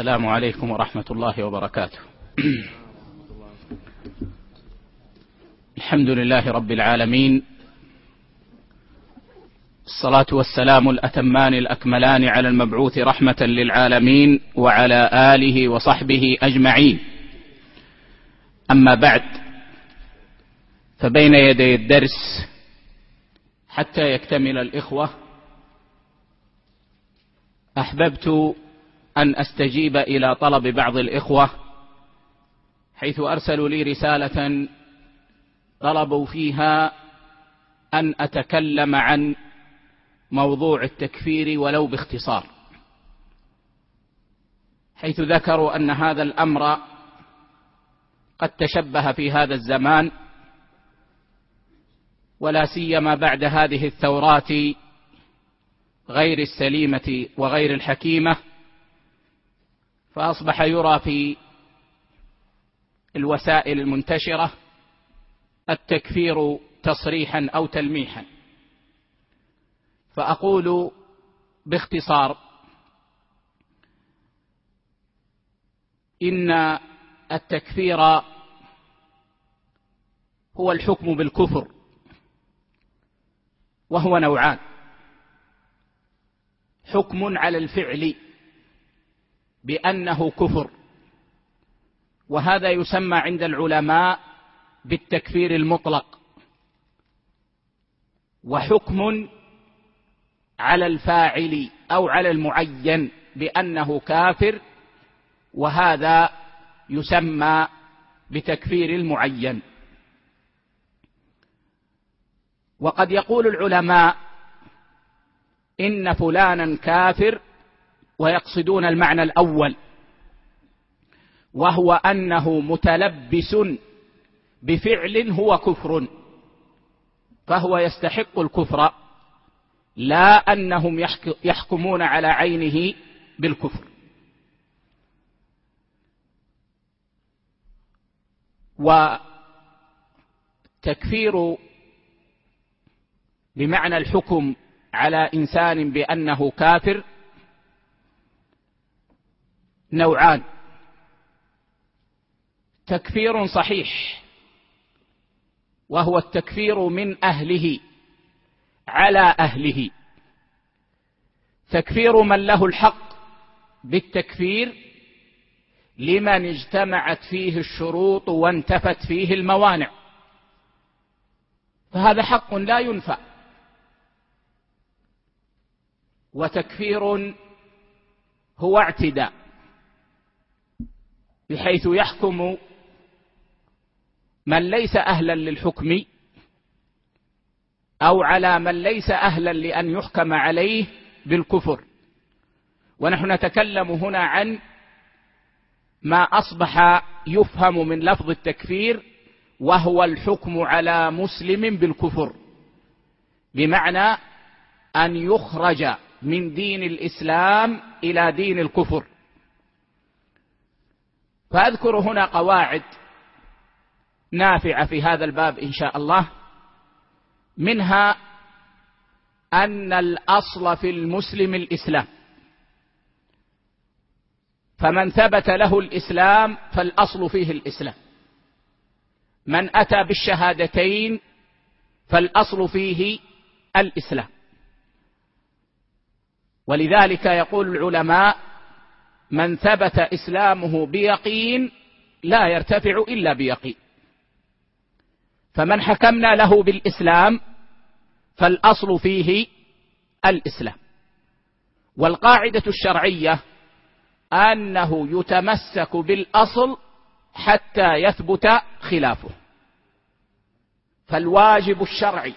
السلام عليكم ورحمة الله وبركاته. الحمد لله رب العالمين. الصلاة والسلام الأتمان الأكملان على المبعوث رحمة للعالمين وعلى آله وصحبه أجمعين. أما بعد فبين يدي الدرس حتى يكتمل الإخوة أحببت أن أستجيب إلى طلب بعض الإخوة حيث أرسلوا لي رسالة طلبوا فيها أن أتكلم عن موضوع التكفير ولو باختصار. حيث ذكروا أن هذا الأمر قد تشبه في هذا الزمان ولا سيما بعد هذه الثورات غير السليمة وغير الحكيمة. فأصبح يرى في الوسائل المنتشرة التكفير تصريحا أو تلميحا. فأقول باختصار إن التكفير هو الحكم بالكفر وهو نوعان. حكم على الفعل بأنه كفر. وهذا يسمى عند العلماء بالتكفير المطلق. وحكم على الفاعل أو على المعين بأنه كافر وهذا يسمى بتكفير المعين. وقد يقول العلماء إن فلانا كافر ويقصدون المعنى الأول وهو أنه متلبس بفعل هو كفر فهو يستحق الكفر لا أنهم يحكمون على عينه بالكفر. وتكفير بمعنى الحكم على إنسان بأنه كافر نوعان. تكفير صحيح وهو التكفير من أهله على أهله. تكفير من له الحق بالتكفير لمن اجتمعت فيه الشروط وانتفت فيه الموانع. فهذا حق لا ينفع. وتكفير هو اعتداء. بحيث يحكم من ليس أهلا للحكم أو على من ليس أهلا لأن يحكم عليه بالكفر. ونحن نتكلم هنا عن ما أصبح يفهم من لفظ التكفير وهو الحكم على مسلم بالكفر بمعنى أن يخرج من دين الإسلام إلى دين الكفر. فأذكر هنا قواعد نافعة في هذا الباب إن شاء الله منها أن الأصل في المسلم الإسلام. فمن ثبت له الإسلام فالأصل فيه الإسلام. من أتى بالشهادتين فالأصل فيه الإسلام. ولذلك يقول العلماء من ثبت إسلامه بيقين لا يرتفع إلا بيقين. فمن حكمنا له بالإسلام فالأصل فيه الإسلام. والقاعدة الشرعية أنه يتمسك بالأصل حتى يثبت خلافه. فالواجب الشرعي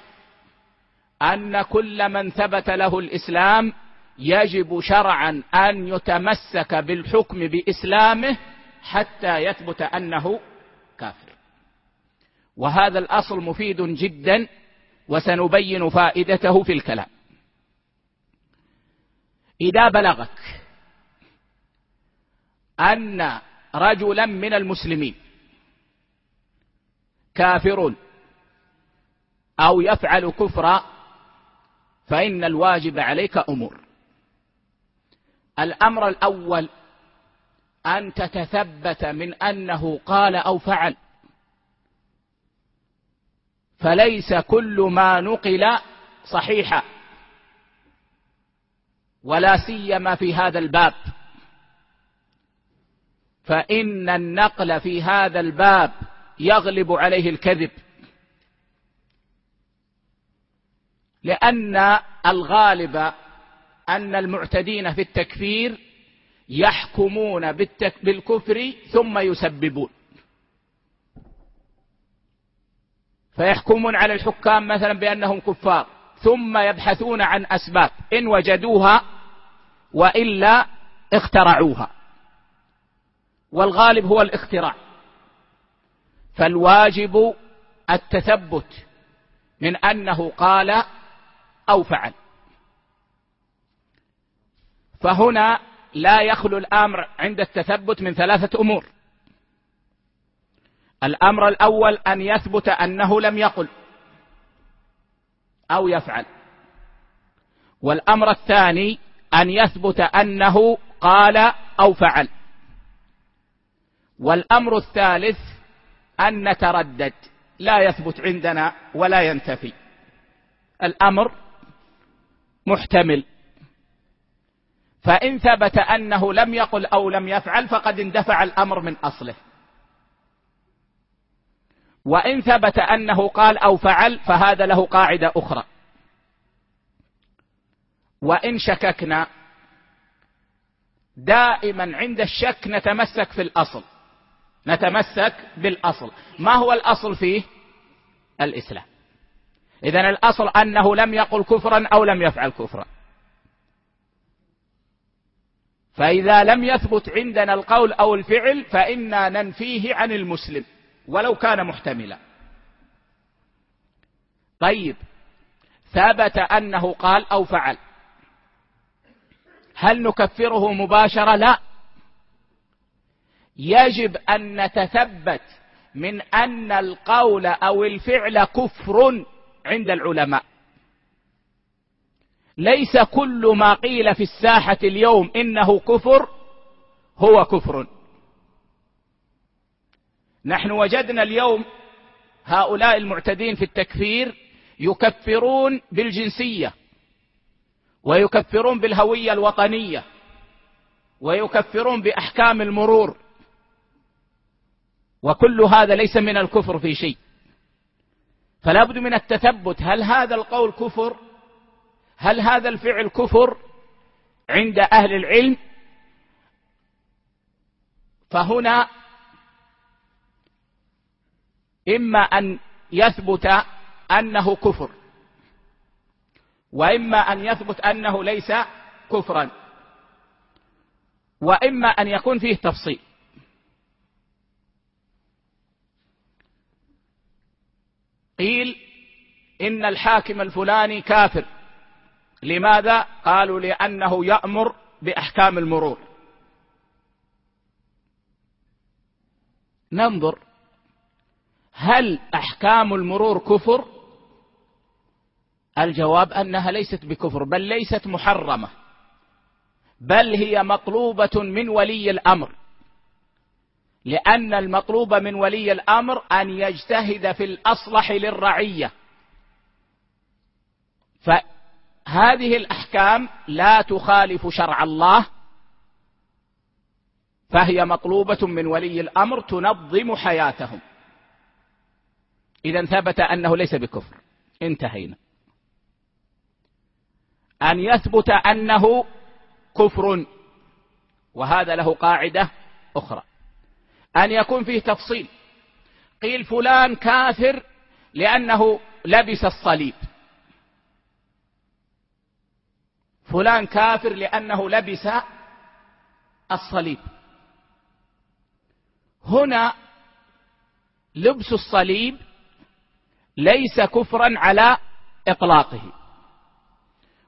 أن كل من ثبت له الإسلام يجب شرعا أن يتمسك بالحكم بإسلامه حتى يثبت أنه كافر. وهذا الأصل مفيد جدا وسنبين فائدته في الكلام. إذا بلغك أن رجلا من المسلمين كافر أو يفعل كفرا فإن الواجب عليك أمور. الأمر الأول أن تتثبت من أنه قال أو فعل. فليس كل ما نقل صحيحا ولا سيما في هذا الباب. فإن النقل في هذا الباب يغلب عليه الكذب لأن الغالب أن المعتدين في التكفير يحكمون بالكفر ثم يسببون. فيحكمون على الحكام مثلا بأنهم كفار ثم يبحثون عن أسباب إن وجدوها وإلا اخترعوها. والغالب هو الاختراع. فالواجب التثبت من أنه قال أو فعل. فهنا لا يخلو الأمر عند التثبت من ثلاثة أمور. الأمر الأول أن يثبت أنه لم يقل أو يفعل. والأمر الثاني أن يثبت أنه قال أو فعل. والأمر الثالث أن نتردد. لا يثبت عندنا ولا ينتفي. الأمر محتمل. فإن ثبت أنه لم يقل أو لم يفعل فقد اندفع الأمر من أصله. وإن ثبت أنه قال أو فعل فهذا له قاعدة أخرى. وإن شككنا دائما عند الشك نتمسك في الأصل. نتمسك بالأصل. ما هو الأصل فيه؟ الإسلام. إذا الأصل أنه لم يقل كفرا أو لم يفعل كفرا. فإذا لم يثبت عندنا القول أو الفعل فإنا ننفيه عن المسلم ولو كان محتملا. طيب ثبت أنه قال أو فعل. هل نكفره مباشرة؟ لا. يجب أن نتثبت من أن القول أو الفعل كفر عند العلماء. ليس كل ما قيل في الساحة اليوم إنه كفر هو كفر. نحن وجدنا اليوم هؤلاء المعتدين في التكفير يكفرون بالجنسية ويكفرون بالهوية الوطنية ويكفرون بأحكام المرور وكل هذا ليس من الكفر في شيء. فلا بد من التثبت هل هذا القول كفر؟ هل هذا الفعل كفر عند أهل العلم؟ فهنا إما أن يثبت أنه كفر وإما أن يثبت أنه ليس كفرا وإما أن يكون فيه تفصيل. قيل إن الحاكم الفلاني كافر. لماذا قالوا لأنه يأمر بأحكام المرور؟ ننظر. هل أحكام المرور كفر؟ الجواب أنها ليست بكفر بل ليست محرمة بل هي مطلوبة من ولي الأمر. لأن المطلوب من ولي الأمر أن يجتهد في الأصلح للرعية. فهذه الأحكام لا تخالف شرع الله فهي مطلوبة من ولي الأمر تنظم حياتهم. إذا ثبت أنه ليس بكفر. انتهينا. أن يثبت أنه كفر وهذا له قاعدة أخرى. أن يكون فيه تفصيل. قيل فلان كافر لأنه لبس الصليب. فلان كافر لأنه لبس الصليب. هنا لبس الصليب ليس كفرا على إطلاقه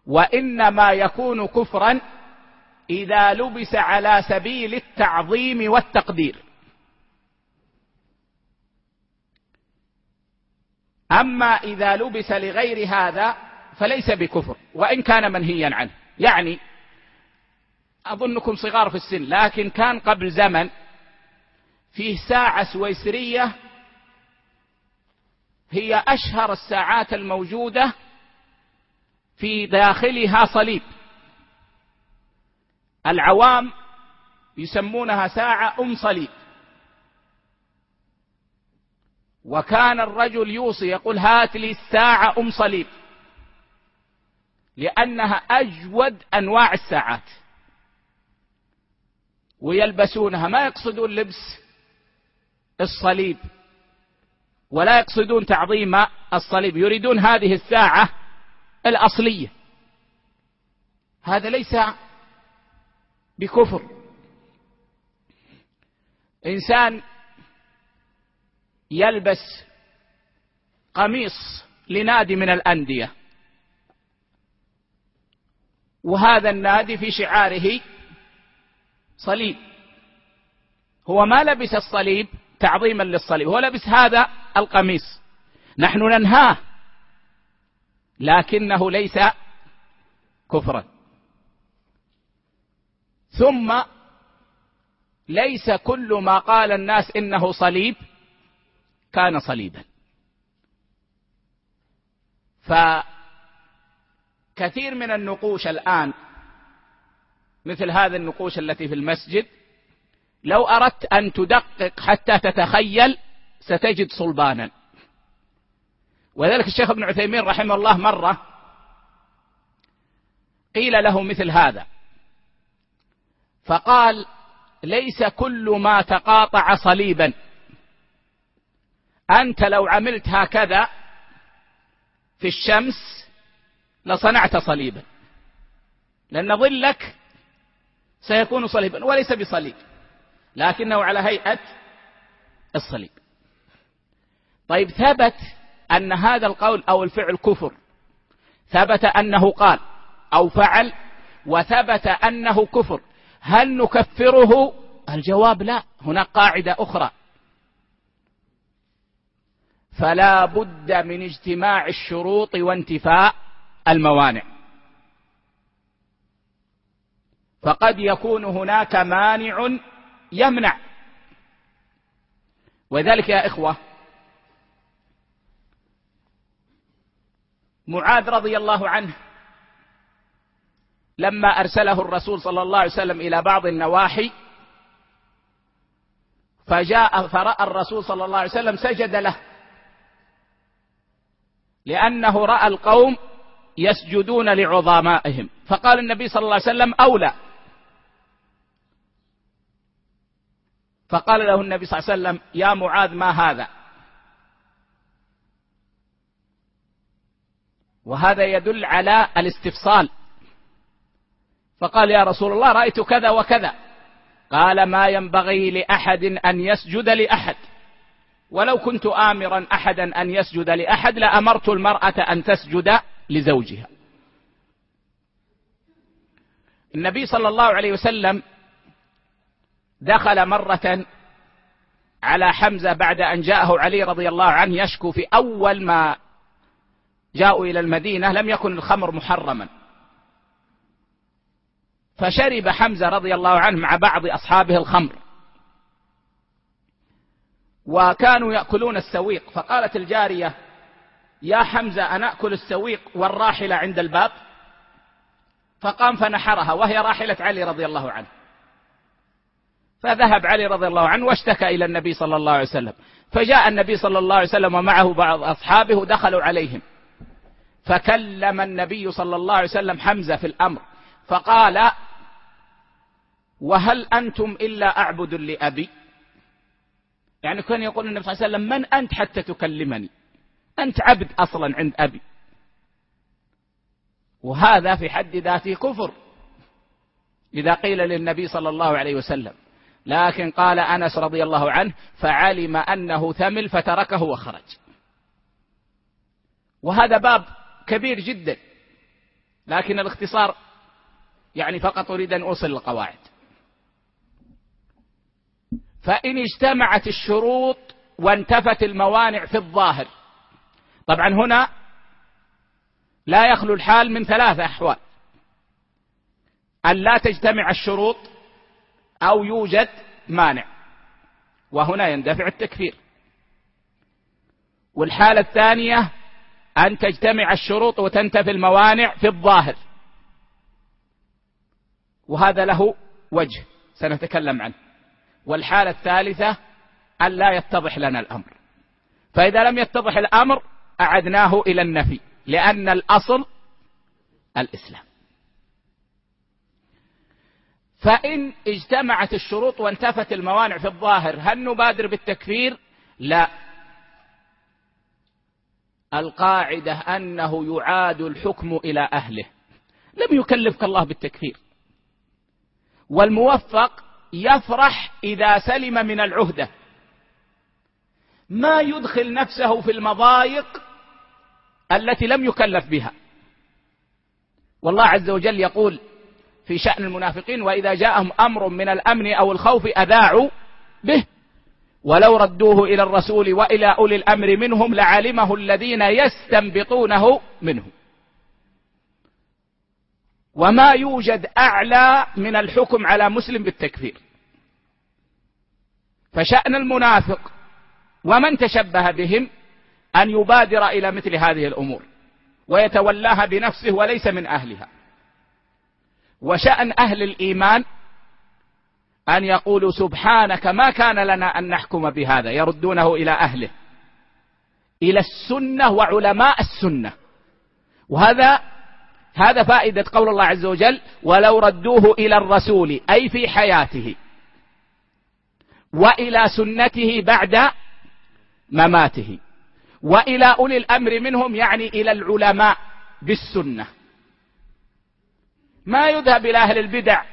وإنما يكون كفرا إذا لبس على سبيل التعظيم والتقدير. أما إذا لبس لغير هذا فليس بكفر وإن كان منهيا عنه. يعني أظنكم صغار في السن لكن كان قبل زمن فيه ساعة سويسرية هي أشهر الساعات الموجودة في داخلها صليب. العوام يسمونها ساعة أم صليب. وكان الرجل يوصي يقول هات لي الساعة أم صليب. لأنها أجود أنواع الساعات. ويلبسونها ما يقصدون لبس الصليب ولا يقصدون تعظيم الصليب يريدون هذه الساعة الأصلية. هذا ليس بكفر. إنسان يلبس قميص لنادي من الأندية. وهذا النادي في شعاره صليب. هو ما لبس الصليب تعظيما للصليب هو لبس هذا القميص. نحن ننهاه لكنه ليس كفرا. ثم ليس كل ما قال الناس إنه صليب كان صليبا. فكثير من النقوش الآن مثل هذه النقوش التي في المسجد. لو أردت أن تدقق حتى تتخيل ستجد صلبانا. وذلك الشيخ ابن عثيمين رحمه الله مرة قيل له مثل هذا. فقال ليس كل ما تقاطع صليبا. أنت لو عملت هكذا في الشمس لصنعت صليبا. لأن ظلك سيكون صليبا وليس بصليب لكنه على هيئة الصليب. طيب ثبت أن هذا القول أو الفعل كفر. ثبت أنه قال أو فعل وثبت أنه كفر. هل نكفره؟ الجواب لا. هناك قاعدة أخرى. فلا بد من اجتماع الشروط وانتفاء الموانع. فقد يكون هناك مانع يمنع. وذلك يا إخوة معاذ رضي الله عنه لما أرسله الرسول صلى الله عليه وسلم إلى بعض النواحي فجاء فرأى الرسول صلى الله عليه وسلم سجد له لأنه رأى القوم يسجدون لعظمائهم. فقال النبي صلى الله عليه وسلم أولى. فقال له النبي صلى الله عليه وسلم يا معاذ ما هذا؟ وهذا يدل على الاستفصال. فقال يا رسول الله رأيت كذا وكذا. قال ما ينبغي لأحد أن يسجد لأحد. ولو كنت امرا احدا أن يسجد لأحد لأمرت المرأة أن تسجد لزوجها. النبي صلى الله عليه وسلم دخل مرة على حمزة بعد أن جاءه علي رضي الله عنه يشكو في أول ما جاءوا إلى المدينة لم يكن الخمر محرما. فشرب حمزة رضي الله عنه مع بعض أصحابه الخمر. وكانوا يأكلون السويق فقالت الجارية يا حمزة أنا أكل السويق والراحلة عند الباب؟ فقام فنحرها وهي راحلة علي رضي الله عنه. فذهب علي رضي الله عنه واشتكى إلى النبي صلى الله عليه وسلم. فجاء النبي صلى الله عليه وسلم ومعه بعض أصحابه دخلوا عليهم. فكلم النبي صلى الله عليه وسلم حمزة في الأمر فقال وهل أنتم إلا أعبد لأبي؟ يعني كان يقول النبي صلى الله عليه وسلم من أنت حتى تكلمني؟ أنت عبد أصلا عند أبي. وهذا في حد ذاته كفر. إذا قيل للنبي صلى الله عليه وسلم لكن قال أنس رضي الله عنه فعلم أنه ثمل فتركه وخرج. وهذا باب كبير جدا. لكن الاختصار يعني فقط أريد أن أوصل القواعد. فإن اجتمعت الشروط وانتفت الموانع في الظاهر طبعا هنا لا يخلو الحال من ثلاثة أحوال. أن لا تجتمع الشروط أو يوجد مانع وهنا يندفع التكفير. والحالة الثانية أن تجتمع الشروط وتنتفي الموانع في الظاهر. وهذا له وجه سنتكلم عنه. والحالة الثالثة أن لا يتضح لنا الأمر. فإذا لم يتضح الأمر أعدناه إلى النفي لأن الأصل الإسلام. فإن اجتمعت الشروط وانتفت الموانع في الظاهر هل نبادر بالتكفير؟ لا. القاعدة أنه يعاد الحكم إلى أهله. لم يكلفك الله بالتكفير. والموفق يفرح إذا سلم من العهدة. ما يدخل نفسه في المضايق التي لم يكلف بها. والله عز وجل يقول في شأن المنافقين وإذا جاءهم أمر من الأمن أو الخوف أذاعوا به. ولو ردوه إلى الرسول وإلى أولي الأمر منهم لعلمه الذين يستنبطونه منهم وما يوجد أعلى من الحكم على مسلم بالتكفير. فشأن المنافق ومن تشبه بهم أن يبادر إلى مثل هذه الأمور ويتولاها بنفسه وليس من أهلها. وشأن أهل الإيمان أن يقولوا سبحانك ما كان لنا أن نحكم بهذا يردونه إلى أهله إلى السنة وعلماء السنة. وهذا هذا فائدة قول الله عز وجل ولو ردوه إلى الرسول أي في حياته وإلى سنته بعد مماته. وإلى أولي الأمر منهم يعني إلى العلماء بالسنة. ما يذهب إلى أهل البدع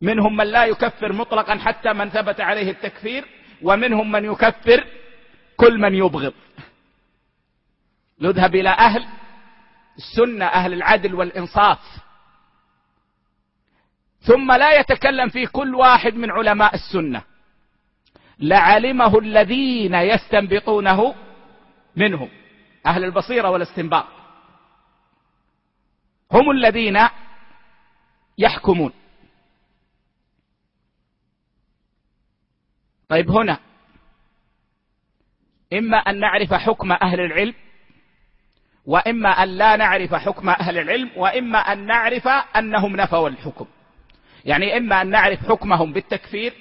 منهم من لا يكفر مطلقا حتى من ثبت عليه التكفير ومنهم من يكفر كل من يبغض. يذهب إلى أهل السنة أهل العدل والإنصاف. ثم لا يتكلم في كل واحد من علماء السنة. لعلمه الذين يستنبطونه منهم أهل البصيرة والاستنباط. هم الذين يحكمون. طيب هنا إما أن نعرف حكم أهل العلم وإما أن لا نعرف حكم أهل العلم وإما أن نعرف أنهم نفوا الحكم. يعني إما أن نعرف حكمهم بالتكفير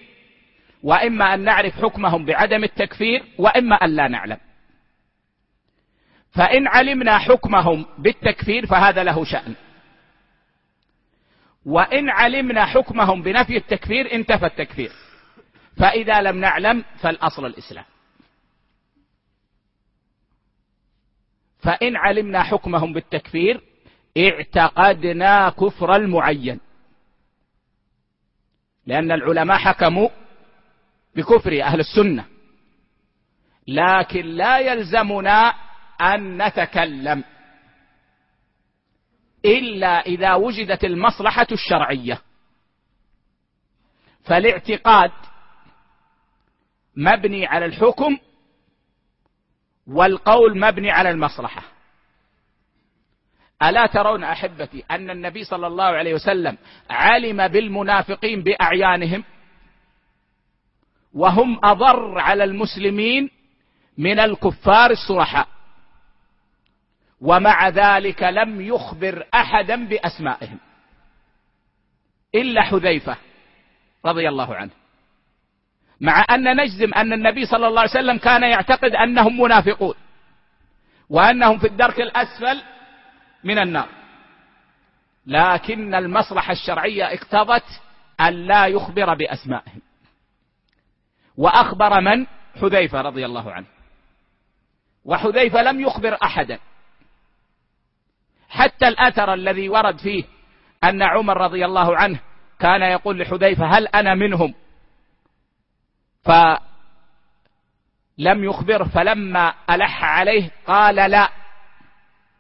وإما أن نعرف حكمهم بعدم التكفير وإما أن لا نعلم. فإن علمنا حكمهم بالتكفير فهذا له شأن. وإن علمنا حكمهم بنفي التكفير انتفى التكفير. فإذا لم نعلم فالأصل الإسلام. فإن علمنا حكمهم بالتكفير اعتقدنا كفر المعين. لأن العلماء حكموا بكفر أهل السنة. لكن لا يلزمنا أن نتكلم إلا إذا وجدت المصلحة الشرعية. فالاعتقاد مبني على الحكم والقول مبني على المصلحة. ألا ترون أحبتي أن النبي صلى الله عليه وسلم علم بالمنافقين بأعيانهم؟ وهم أضر على المسلمين من الكفار الصرحاء ومع ذلك لم يخبر أحدا بأسمائهم. إلا حذيفة رضي الله عنه. مع أن نجزم أن النبي صلى الله عليه وسلم كان يعتقد أنهم منافقون. وأنهم في الدرك الأسفل من النار. لكن المصلحة الشرعية اقتضت أن لا يخبر بأسمائهم. وأخبر من؟ حذيفة رضي الله عنه. وحذيفة لم يخبر أحدا. حتى الأثر الذي ورد فيه أن عمر رضي الله عنه كان يقول لحذيفة هل أنا منهم؟ فلم يخبره فلما ألح عليه قال لا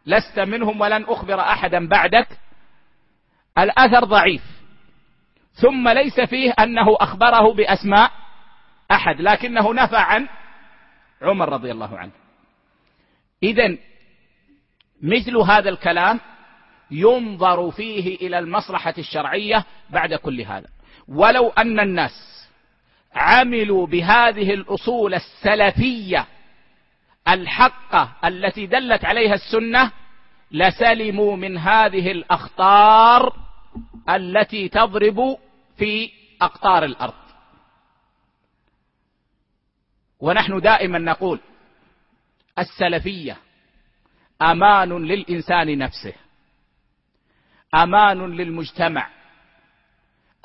لست منهم ولن أخبر أحدا بعدك. الأثر ضعيف. ثم ليس فيه أنه أخبره بأسماء. أحد لكنه نفى عن عمر رضي الله عنه. إذا مثل هذا الكلام ينظر فيه إلى المصلحة الشرعية بعد كل هذا. ولو أن الناس عملوا بهذه الأصول السلفية الحقه التي دلت عليها السنة لسلموا من هذه الأخطار التي تضرب في أقطار الأرض. ونحن دائما نقول السلفية أمان للإنسان نفسه أمان للمجتمع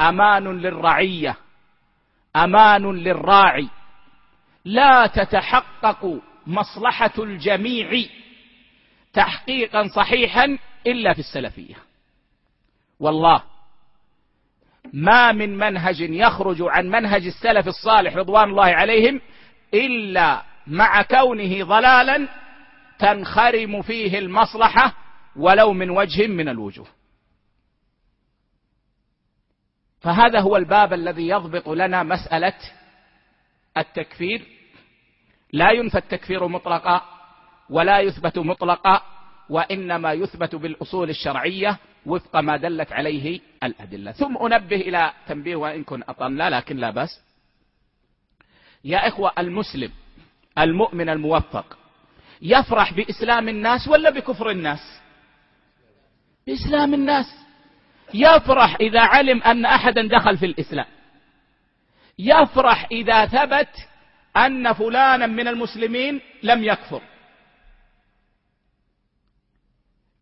أمان للرعية أمان للراعي. لا تتحقق مصلحة الجميع تحقيقا صحيحا إلا في السلفية. والله ما من منهج يخرج عن منهج السلف الصالح رضوان الله عليهم إلا مع كونه ضلالا تنخرم فيه المصلحة ولو من وجه من الوجوه. فهذا هو الباب الذي يضبط لنا مسألة التكفير. لا ينفى التكفير مطلقا ولا يثبت مطلقا وإنما يثبت بالأصول الشرعية وفق ما دلت عليه الأدلة. ثم أنبه إلى تنبيه وإن كن أطلنا لكن لا بأس. يا إخوة المسلم المؤمن الموفق يفرح بإسلام الناس ولا بكفر الناس؟ بإسلام الناس. يفرح إذا علم أن أحدا دخل في الإسلام. يفرح إذا ثبت أن فلانا من المسلمين لم يكفر.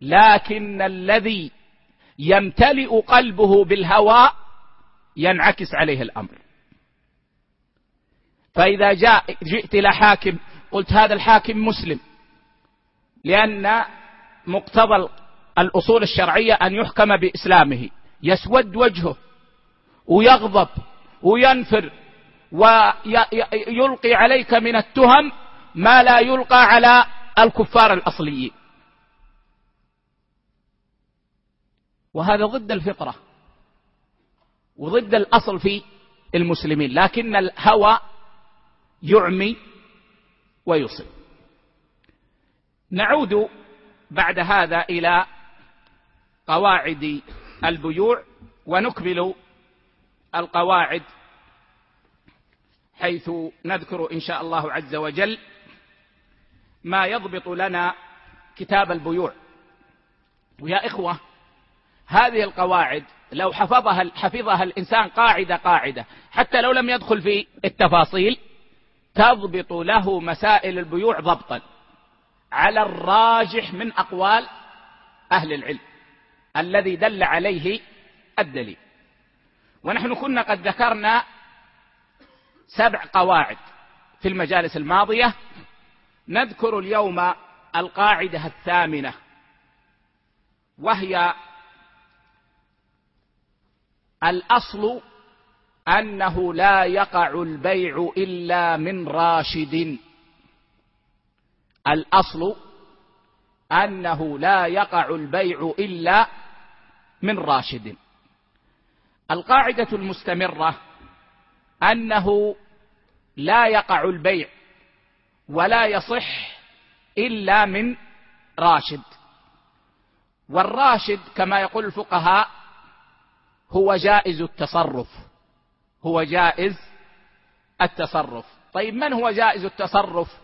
لكن الذي يمتلئ قلبه بالهوى ينعكس عليه الأمر. فإذا جاء جئت إلى حاكم قلت هذا الحاكم مسلم. لأن مقتضى الأصول الشرعية أن يحكم بإسلامه. يسود وجهه ويغضب وينفر ويلقي عليك من التهم ما لا يلقى على الكفار الأصليين. وهذا ضد الفطرة وضد الأصل في المسلمين. لكن الهوى يعمي ويصب نعود بعد هذا إلى قواعد البيوع ونكمل القواعد حيث نذكر إن شاء الله عز وجل ما يضبط لنا كتاب البيوع. ويا إخوة هذه القواعد لو حفظها حفظها الإنسان قاعدة قاعدة حتى لو لم يدخل في التفاصيل تضبط له مسائل البيوع ضبطا على الراجح من أقوال أهل العلم الذي دل عليه الدليل. ونحن كنا قد ذكرنا سبع قواعد في المجالس الماضية. نذكر اليوم القاعدة الثامنة وهي الأصل أنه لا يقع البيع إلا من راشد. الأصل أنه لا يقع البيع إلا من راشد. القاعدة المستمرة أنه لا يقع البيع ولا يصح إلا من راشد. والراشد كما يقول الفقهاء هو جائز التصرف. هو جائز التصرف. طيب من هو جائز التصرف؟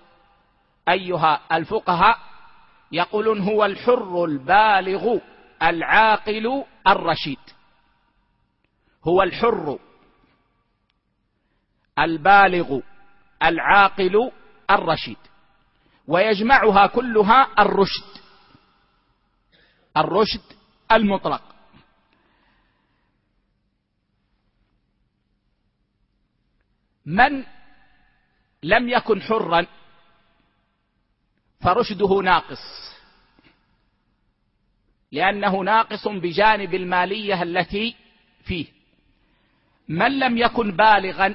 أيها الفقهاء يقولون هو الحر البالغ العاقل الرشيد. هو الحر البالغ العاقل الرشيد. ويجمعها كلها الرشد. الرشد المطلق. من لم يكن حرا فرشده ناقص. لأنه ناقص بجانب المالية التي فيه. من لم يكن بالغا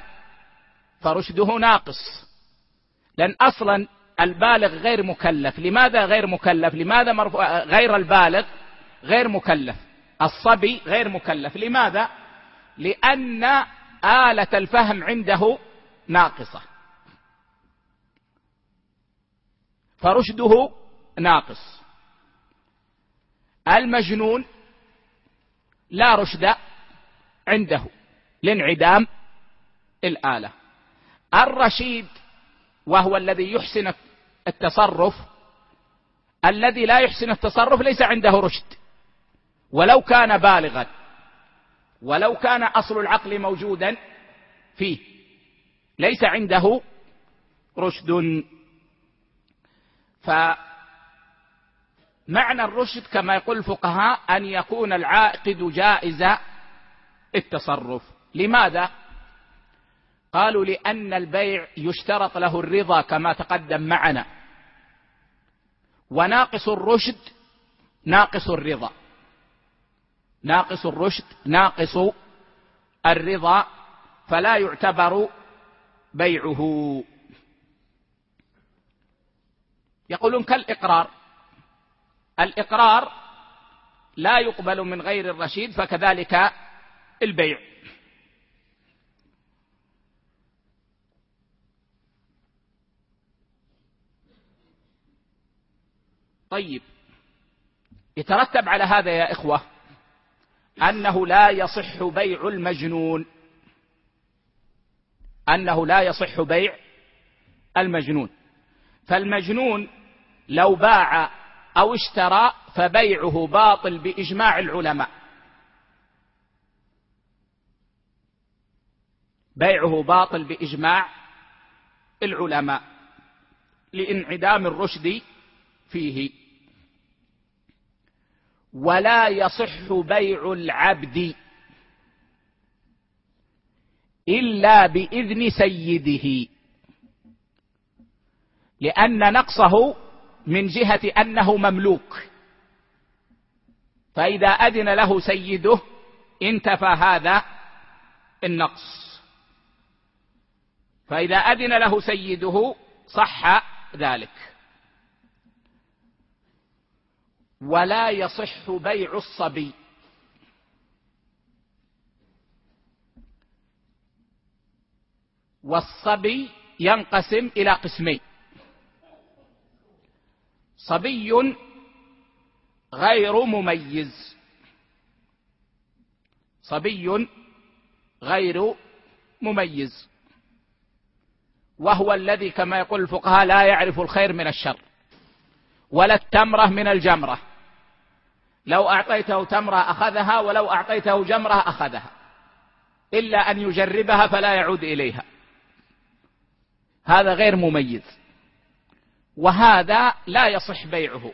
فرشده ناقص. لأن أصلا البالغ غير مكلف. لماذا غير مكلف؟ لماذا مرفوع غير البالغ غير مكلف؟ الصبي غير مكلف. لماذا؟ لأن آلة الفهم عنده ناقصة. فرشده ناقص. المجنون لا رشد عنده لانعدام الآلة. الرشيد وهو الذي يحسن التصرف الذي لا يحسن التصرف ليس عنده رشد. ولو كان بالغا ولو كان أصل العقل موجودا فيه ليس عنده رشد. فمعنى الرشد كما يقول الفقهاء أن يكون العاقد جائز التصرف. لماذا؟ قالوا لأن البيع يشترط له الرضا كما تقدم معنا. وناقص الرشد ناقص الرضا. ناقص الرشد ناقص الرضا فلا يعتبر بيعه. يقولون كالإقرار. الإقرار لا يقبل من غير الرشيد فكذلك البيع. طيب يترتب على هذا يا إخوة أنه لا يصح بيع المجنون. أنه لا يصح بيع المجنون. فالمجنون لو باع أو اشترى فبيعه باطل بإجماع العلماء. بيعه باطل بإجماع العلماء لإنعدام الرشد فيه. ولا يصح بيع العبد إلا بإذن سيده. لأن نقصه من جهة أنه مملوك. فإذا أذن له سيده انتفى هذا النقص. فإذا أذن له سيده صح ذلك. ولا يصح بيع الصبي. والصبي ينقسم إلى قسمين. صبي غير مميز. صبي غير مميز. وهو الذي كما يقول الفقهاء لا يعرف الخير من الشر ولا التمرة من الجمرة. لو أعطيته تمرة أخذها ولو أعطيته جمرة أخذها. إلا أن يجربها فلا يعود إليها. هذا غير مميز. وهذا لا يصح بيعه.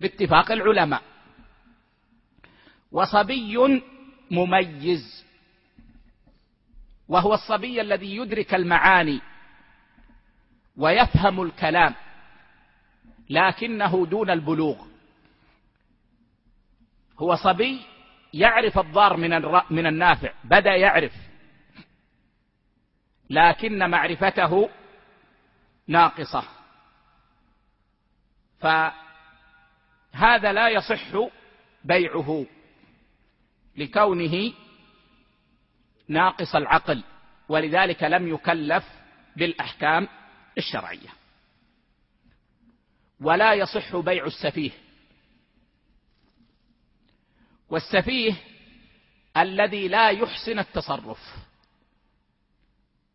باتفاق العلماء. وصبي مميز. وهو الصبي الذي يدرك المعاني. ويفهم الكلام. لكنه دون البلوغ. هو صبي يعرف الضار من من النافع بدأ يعرف. لكن معرفته ناقصة. فهذا لا يصح بيعه لكونه ناقص العقل ولذلك لم يكلف بالأحكام الشرعية. ولا يصح بيع السفيه. والسفيه الذي لا يحسن التصرف.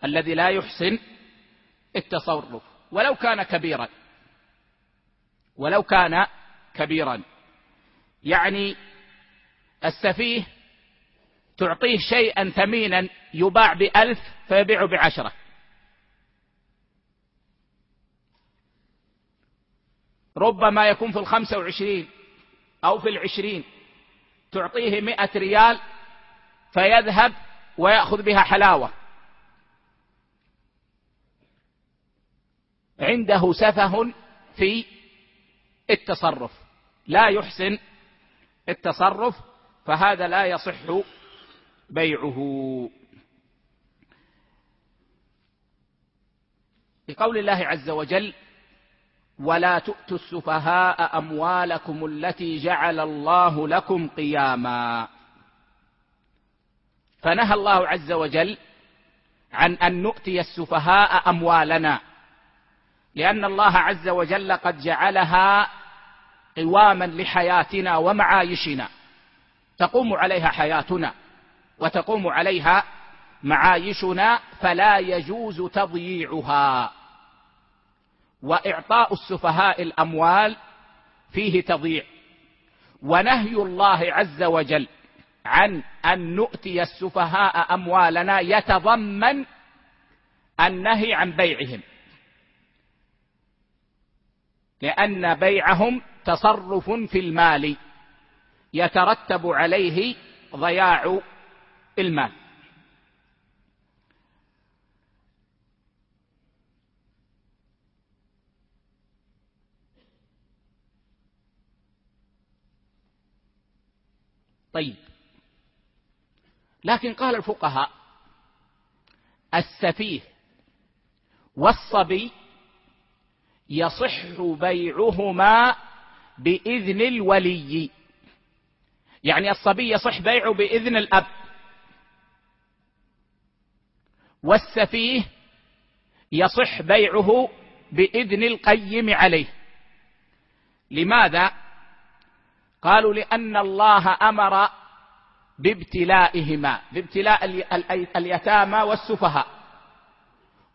الذي لا يحسن التصرف. ولو كان كبيرا. ولو كان كبيرا. يعني السفيه تعطيه شيئا ثمينا يباع بألف فيبيع بعشرة. ربما يكون في الخمسة وعشرين أو في العشرين. تعطيه مئة ريال فيذهب ويأخذ بها حلاوة. عنده سفه في التصرف. لا يحسن التصرف فهذا لا يصح بيعه. لقول الله عز وجل ولا تؤتوا السفهاء أموالكم التي جعل الله لكم قياما. فنهى الله عز وجل عن أن نؤتي السفهاء أموالنا لأن الله عز وجل قد جعلها قواما لحياتنا ومعايشنا. تقوم عليها حياتنا وتقوم عليها معايشنا فلا يجوز تضييعها. وإعطاء السفهاء الأموال فيه تضييع. ونهي الله عز وجل عن أن نؤتي السفهاء أموالنا يتضمن النهي عن بيعهم. لأن بيعهم تصرف في المال يترتب عليه ضياع المال. طيب. لكن قال الفقهاء السفيه والصبي يصح بيعهما بإذن الولي. يعني الصبي يصح بيعه بإذن الأب. والسفيه يصح بيعه بإذن القيم عليه. لماذا؟ قالوا لأن الله أمر بابتلائهما بابتلاء اليتامى والسفهاء.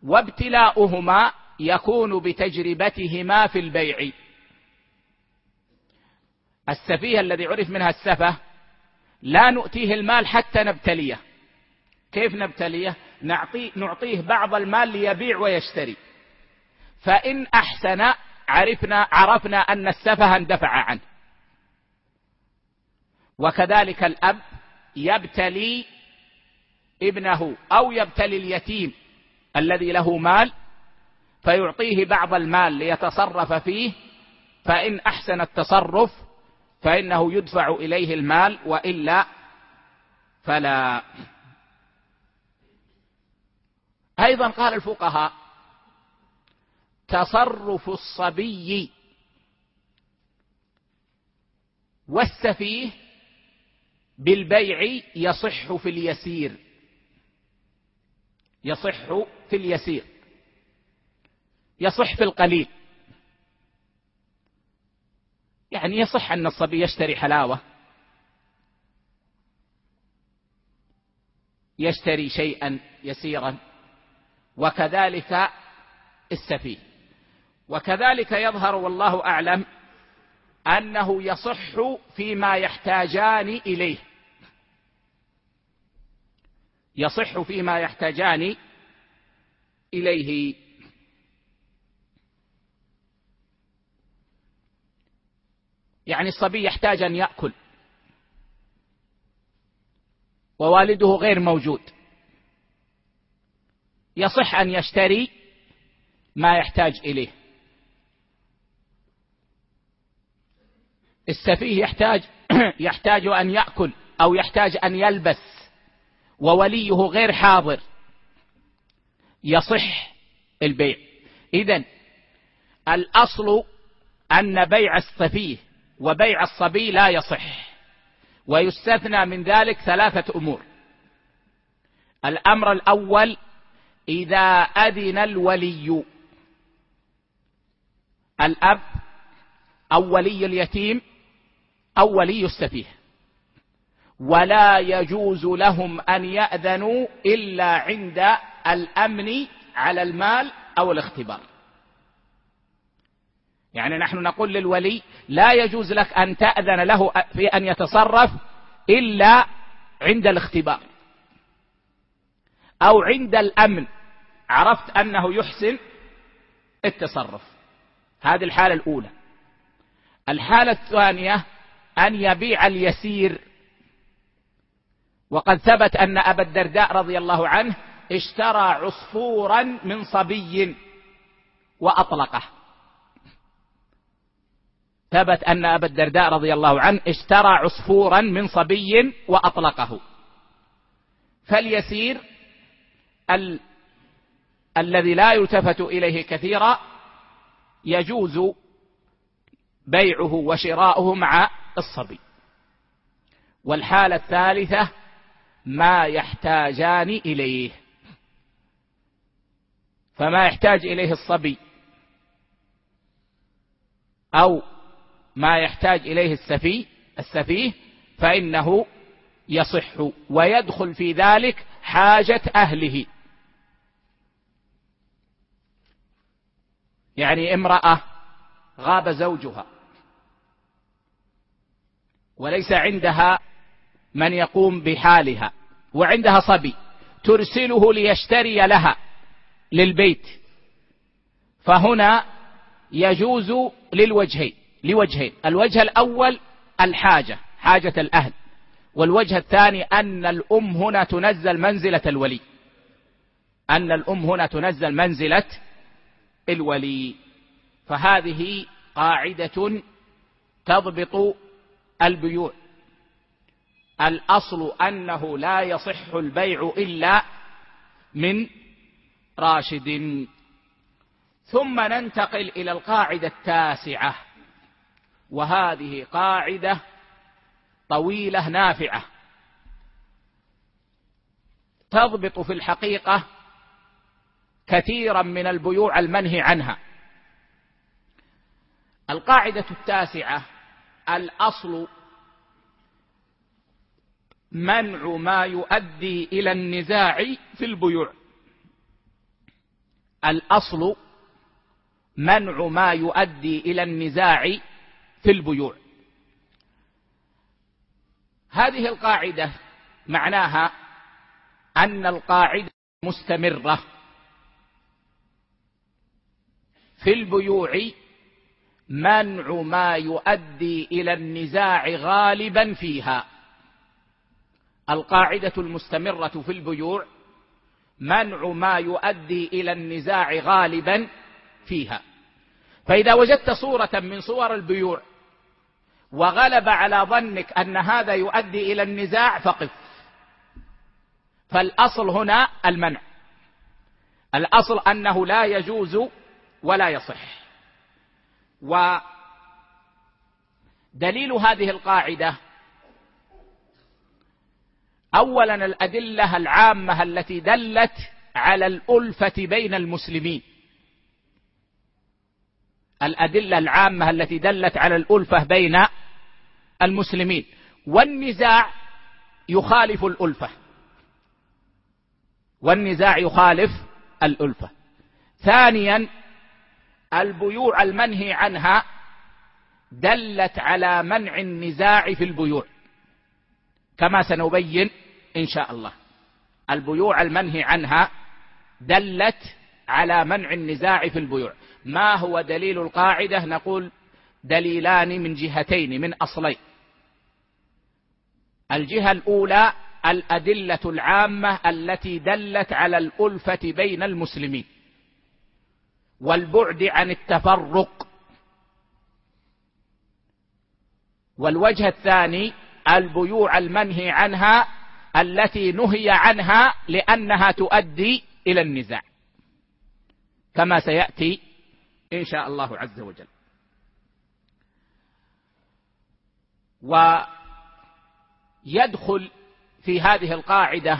وابتلاؤهما يكون بتجربتهما في البيع. السفيه الذي عرف منها السفه لا نؤتيه المال حتى نبتليه. كيف نبتليه؟ نعطيه, نعطيه بعض المال ليبيع ويشتري. فإن أحسن عرفنا عرفنا أن السفه اندفع عنه. وكذلك الأب يبتلي ابنه أو يبتلي اليتيم الذي له مال فيعطيه بعض المال ليتصرف فيه فإن أحسن التصرف فإنه يدفع إليه المال وإلا فلا. أيضا قال الفقهاء تصرف الصبي والسفيه بالبيع يصح في اليسير. يصح في اليسير. يصح في القليل. يعني يصح أن الصبي يشتري حلاوة. يشتري شيئا يسيرا. وكذلك السفيه. وكذلك يظهر والله أعلم أنه يصح فيما يحتاجان إليه. يصح فيما يحتاجان إليه. يعني الصبي يحتاج أن يأكل. ووالده غير موجود. يصح أن يشتري ما يحتاج إليه. السفيه يحتاج يحتاج أن يأكل أو يحتاج أن يلبس. ووليه غير حاضر. يصح البيع. إذا الأصل أن بيع السفيه وبيع الصبي لا يصح ويستثنى من ذلك ثلاثة أمور. الأمر الأول إذا أذن الولي الأب أو ولي اليتيم أو ولي السفيه ولا يجوز لهم أن يأذنوا إلا عند الأمن على المال أو الاختبار. يعني نحن نقول للولي لا يجوز لك أن تأذن له في أن يتصرف إلا عند الاختبار أو عند الأمن. عرفت أنه يحسن التصرف. هذه الحالة الأولى. الحالة الثانية أن يبيع اليسير وقد ثبت أن أبا الدرداء رضي الله عنه اشترى عصفورا من صبي وأطلقه. ثبت أن أبا الدرداء رضي الله عنه اشترى عصفورا من صبي وأطلقه. فاليسير ال... الذي لا يلتفت إليه كثيرا يجوز بيعه وشراؤه مع الصبي. والحالة الثالثة ما يحتاجان إليه. فما يحتاج إليه الصبي. أو ما يحتاج إليه السفيه السفيه فإنه يصح ويدخل في ذلك حاجة أهله. يعني امرأة غاب زوجها. وليس عندها من يقوم بحالها. وعندها صبي ترسله ليشتري لها للبيت. فهنا يجوز للوجهين لوجهين الوجه الأول الحاجة حاجة الأهل والوجه الثاني أن الأم هنا تنزل منزلة الولي. أن الأم هنا تنزل منزلة الولي. فهذه قاعدة تضبط البيوع. الأصل أنه لا يصح البيع إلا من راشد. ثم ننتقل إلى القاعدة التاسعة وهذه قاعدة طويلة نافعة تضبط في الحقيقة كثيرا من البيوع المنهي عنها. القاعدة التاسعة الأصل منع ما يؤدي إلى النزاع في البيوع. الأصل منع ما يؤدي إلى النزاع في البيوع. هذه القاعدة معناها أن القاعدة مستمرة في البيوع. منع ما يؤدي إلى النزاع غالبا فيها. القاعدة المستمرة في البيوع منع ما يؤدي إلى النزاع غالبا فيها. فإذا وجدت صورة من صور البيوع وغلب على ظنك أن هذا يؤدي إلى النزاع فقف. فالأصل هنا المنع. الأصل أنه لا يجوز ولا يصح. ودليل هذه القاعدة أولا الأدلة العامة التي دلت على الألفة بين المسلمين. الأدلة العامة التي دلت على الألفة بين المسلمين. والنزاع يخالف الألفة. والنزاع يخالف الألفة. ثانيا البيوع المنهي عنها دلت على منع النزاع في البيوع. كما سنبين إن شاء الله. البيوع المنهي عنها دلت على منع النزاع في البيوع. ما هو دليل القاعدة؟ نقول دليلان من جهتين من أصلين. الجهة الأولى الأدلة العامة التي دلت على الألفة بين المسلمين والبعد عن التفرق. والوجه الثاني البيوع المنهي عنها التي نهي عنها لأنها تؤدي إلى النزاع. كما سيأتي إن شاء الله عز وجل. ويدخل في هذه القاعدة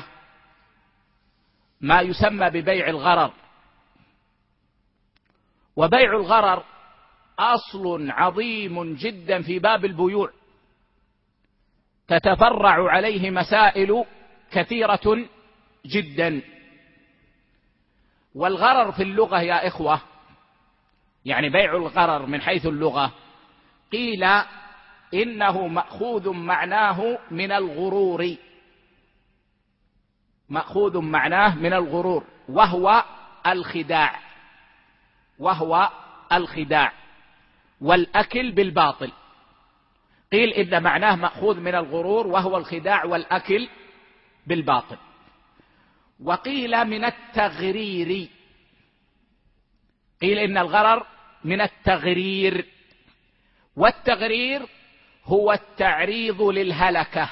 ما يسمى ببيع الغرر. وبيع الغرر أصل عظيم جدا في باب البيوع. تتفرع عليه مسائل كثيرة جدا. والغرر في اللغة يا إخوة يعني بيع الغرر من حيث اللغة قيل إنه مأخوذ معناه من الغرور. مأخوذ معناه من الغرور وهو الخداع وهو الخداع والأكل بالباطل. قيل إن معناه مأخوذ من الغرور وهو الخداع والأكل بالباطل. وقيل من التغرير. قيل إن الغرر من التغرير. والتغرير هو التعريض للهلكة.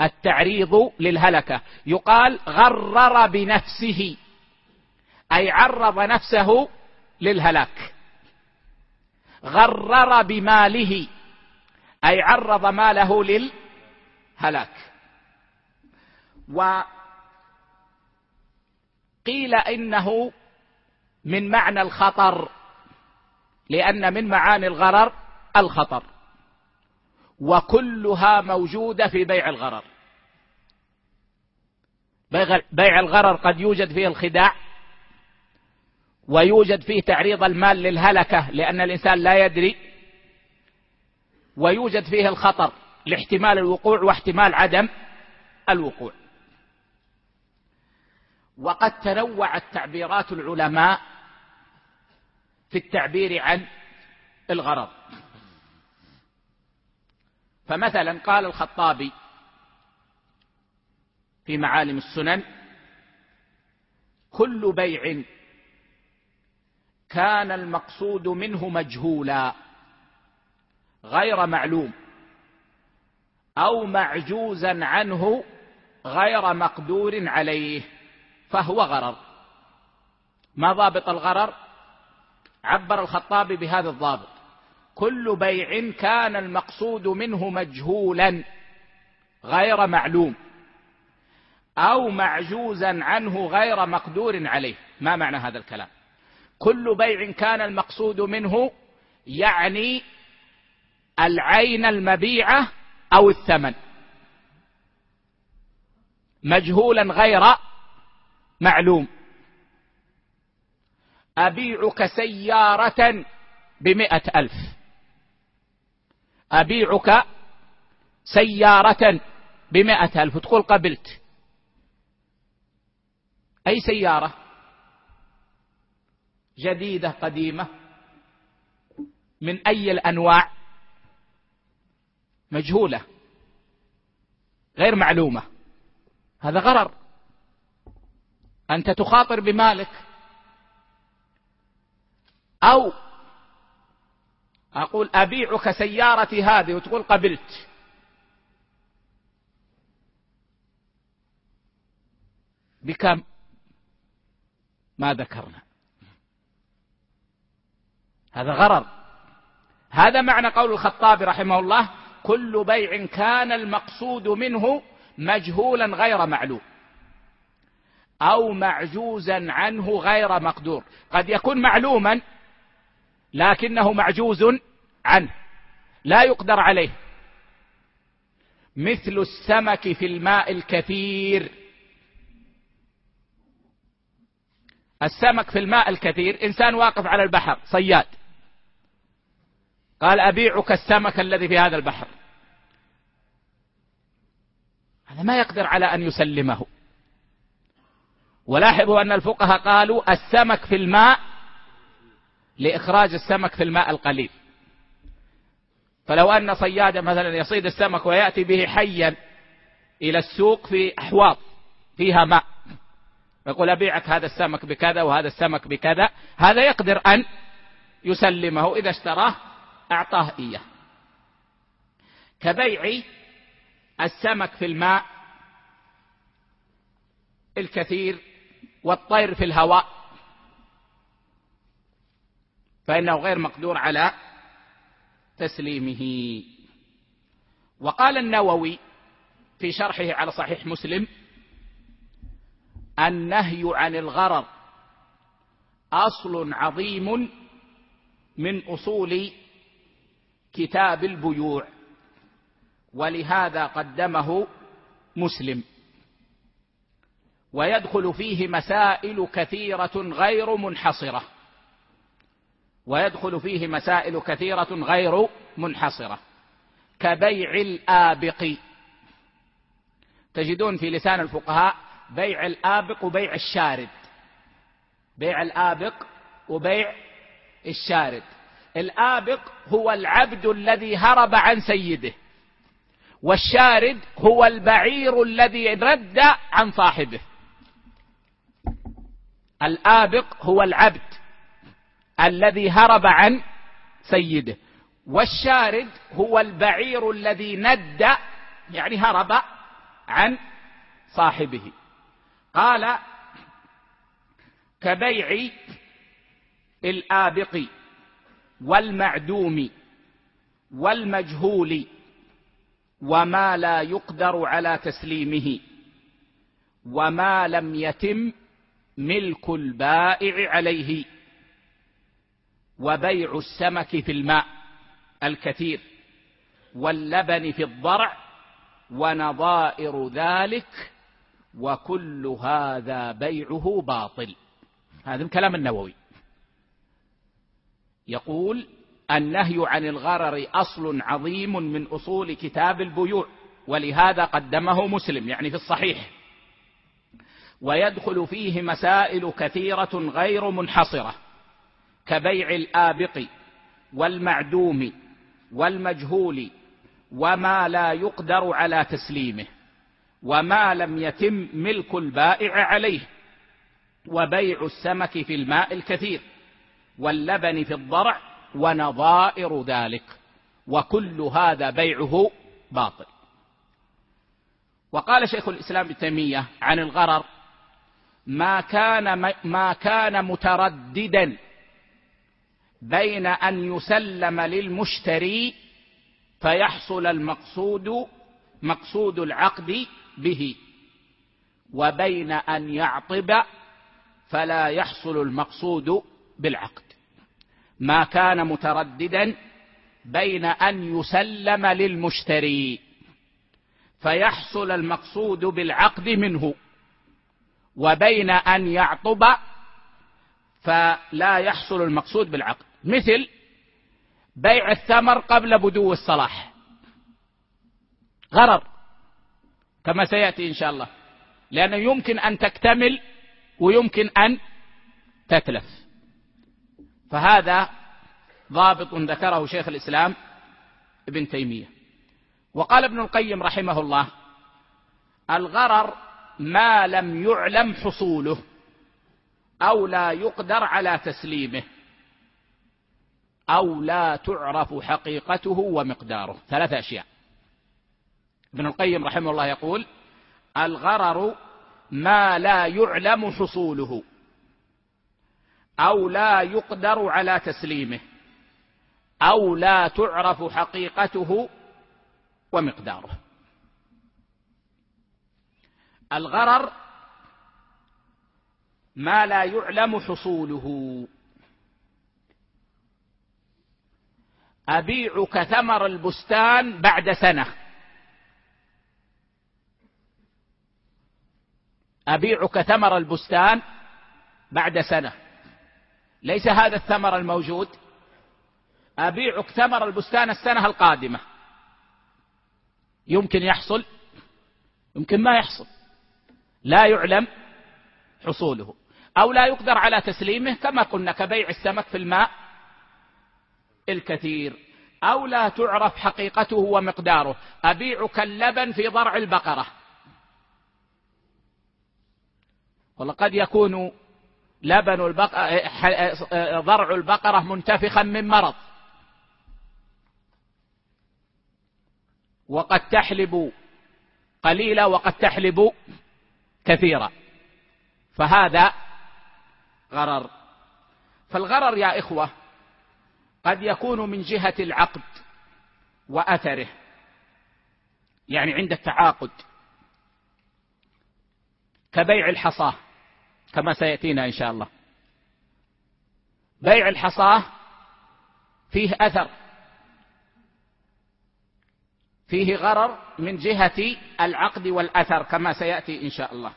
التعريض للهلكة. يقال غرر بنفسه أي عرض نفسه للهلاك. غرر بماله أي عرض ماله للهلاك. وقيل إنه من معنى الخطر لأن من معاني الغرر الخطر. وكلها موجودة في بيع الغرر. بيع الغرر قد يوجد فيه الخداع ويوجد فيه تعريض المال للهلكة لأن الإنسان لا يدري. ويوجد فيه الخطر لاحتمال الوقوع واحتمال عدم الوقوع. وقد تنوعت تعبيرات العلماء في التعبير عن الغرض. فمثلا قال الخطابي في معالم السنن كل بيع كان المقصود منه مجهولا غير معلوم أو معجوزا عنه غير مقدور عليه فهو غرر. ما ضابط الغرر؟ عبر الخطابي بهذا الضابط. كل بيع كان المقصود منه مجهولا غير معلوم أو معجوزا عنه غير مقدور عليه. ما معنى هذا الكلام؟ كل بيع كان المقصود منه يعني العين المبيعة أو الثمن. مجهولا غير معلوم. أبيعك سيارة بمئة ألف. أبيعك سيارة بمئة ألف. تقول قبلت. أي سيارة؟ جديدة قديمة من أي الأنواع؟ مجهولة غير معلومة. هذا غرر. أنت تخاطر بمالك. أو أقول أبيعك سيارتي هذه وتقول قبلت. بكم؟ ما ذكرنا. هذا غرر. هذا معنى قول الخطاب رحمه الله كل بيع كان المقصود منه مجهولا غير معلوم أو معجوزا عنه غير مقدور. قد يكون معلوما لكنه معجوز عنه لا يقدر عليه. مثل السمك في الماء الكثير. السمك في الماء الكثير إنسان واقف على البحر صياد. قال أبيعك السمك الذي في هذا البحر. هذا ما يقدر على أن يسلمه. ولاحظوا أن الفقهاء قالوا السمك في الماء لإخراج السمك في الماء القليل. فلو أن صيادا مثلا يصيد السمك ويأتي به حيا إلى السوق في أحواض فيها ماء. يقول أبيعك هذا السمك بكذا وهذا السمك بكذا. هذا يقدر أن يسلمه إذا اشتراه أعطاه إياه. كبيع السمك في الماء الكثير والطير في الهواء فإنه غير مقدور على تسليمه. وقال النووي في شرحه على صحيح مسلم النهي عن الغرر أصل عظيم من أصول كتاب البيوع ولهذا قدمه مسلم. ويدخل فيه مسائل كثيرة غير منحصرة. ويدخل فيه مسائل كثيرة غير منحصرة. كبيع الآبق. تجدون في لسان الفقهاء بيع الآبق وبيع الشارد. بيع الآبق وبيع الشارد. الآبق هو العبد الذي هرب عن سيده والشارد هو البعير الذي رد عن صاحبه. الآبق هو العبد الذي هرب عن سيده والشارد هو البعير الذي ند يعني هرب عن صاحبه. قال كبيع الآبق. والمعدوم والمجهول وما لا يقدر على تسليمه وما لم يتم ملك البائع عليه وبيع السمك في الماء الكثير واللبن في الضرع ونظائر ذلك وكل هذا بيعه باطل. هذا كلام النووي. يقول النهي عن الغرر أصل عظيم من أصول كتاب البيوع ولهذا قدمه مسلم يعني في الصحيح. ويدخل فيه مسائل كثيرة غير منحصرة كبيع الآبق والمعدوم والمجهول وما لا يقدر على تسليمه وما لم يتم ملك البائع عليه وبيع السمك في الماء الكثير. واللبن في الضرع ونظائر ذلك وكل هذا بيعه باطل. وقال شيخ الإسلام ابن تيمية عن الغرر ما كان ما كان مترددا بين أن يسلم للمشتري فيحصل المقصود مقصود العقد به وبين أن يعطب فلا يحصل المقصود بالعقد. ما كان مترددا بين أن يسلم للمشتري فيحصل المقصود بالعقد منه وبين أن يعطب فلا يحصل المقصود بالعقد. مثل بيع الثمر قبل بدو الصلاح. غرر كما سيأتي إن شاء الله لأنه يمكن أن تكتمل ويمكن أن تتلف. فهذا ضابط ذكره شيخ الإسلام ابن تيمية. وقال ابن القيم رحمه الله الغرر ما لم يعلم حصوله أو لا يقدر على تسليمه أو لا تعرف حقيقته ومقداره. ثلاث أشياء. ابن القيم رحمه الله يقول الغرر ما لا يعلم حصوله. أو لا يقدر على تسليمه أو لا تعرف حقيقته ومقداره. الغرر ما لا يعلم حصوله. أبيعك ثمر البستان بعد سنة. أبيعك ثمر البستان بعد سنة. ليس هذا الثمر الموجود؟ أبيعك ثمر البستان السنة القادمة. يمكن يحصل يمكن ما يحصل. لا يعلم حصوله. أو لا يقدر على تسليمه كما قلنا كبيع السمك في الماء الكثير. أو لا تعرف حقيقته ومقداره. أبيعك اللبن في ضرع البقرة. ولقد يكون لبن البقرة ضرع البقرة منتفخا من مرض. وقد تحلب قليلا وقد تحلب كثيرا. فهذا غرر. فالغرر يا إخوة قد يكون من جهة العقد وأثره. يعني عند التعاقد. كبيع الحصاة. كما سيأتينا إن شاء الله. بيع الحصاة فيه أثر. فيه غرر من جهة العقد والأثر كما سيأتي إن شاء الله.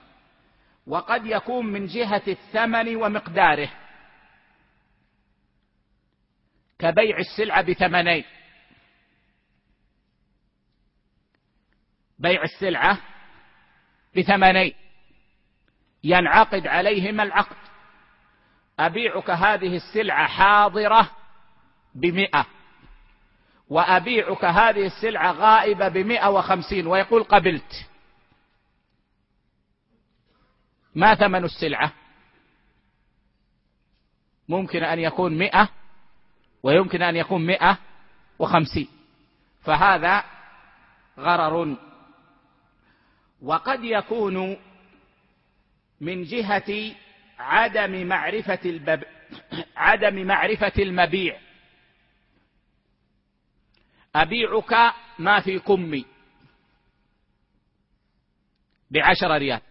وقد يكون من جهة الثمن ومقداره. كبيع السلعة بثمنين. بيع السلعة بثمنين. ينعقد عليهما العقد. أبيعك هذه السلعة حاضرة بمئة وأبيعك هذه السلعة غائبة بمئة وخمسين ويقول قبلت. ما ثمن السلعة؟ ممكن أن يكون مئة ويمكن أن يكون مئة وخمسين. فهذا غرر. وقد يكون من جهة عدم معرفة البب عدم معرفة المبيع. أبيعك ما في كمي بعشر ريال.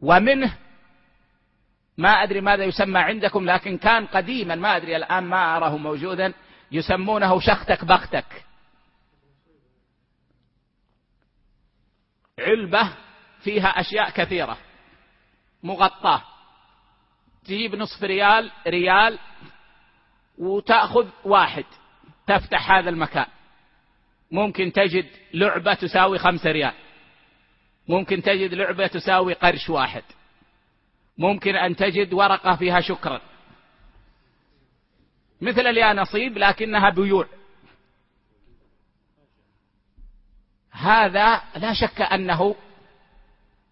ومنه ما أدري ماذا يسمى عندكم لكن كان قديما ما أدري الآن ما أراه موجودا يسمونه شختك بختك. علبة فيها أشياء كثيرة. مغطاة. تجيب نصف ريال ريال وتأخذ واحد. تفتح هذا المكان. ممكن تجد لعبة تساوي خمسة ريال. ممكن تجد لعبة تساوي قرش واحد. ممكن أن تجد ورقة فيها شكرا. مثل اليانصيب لكنها بيوع. هذا لا شك أنه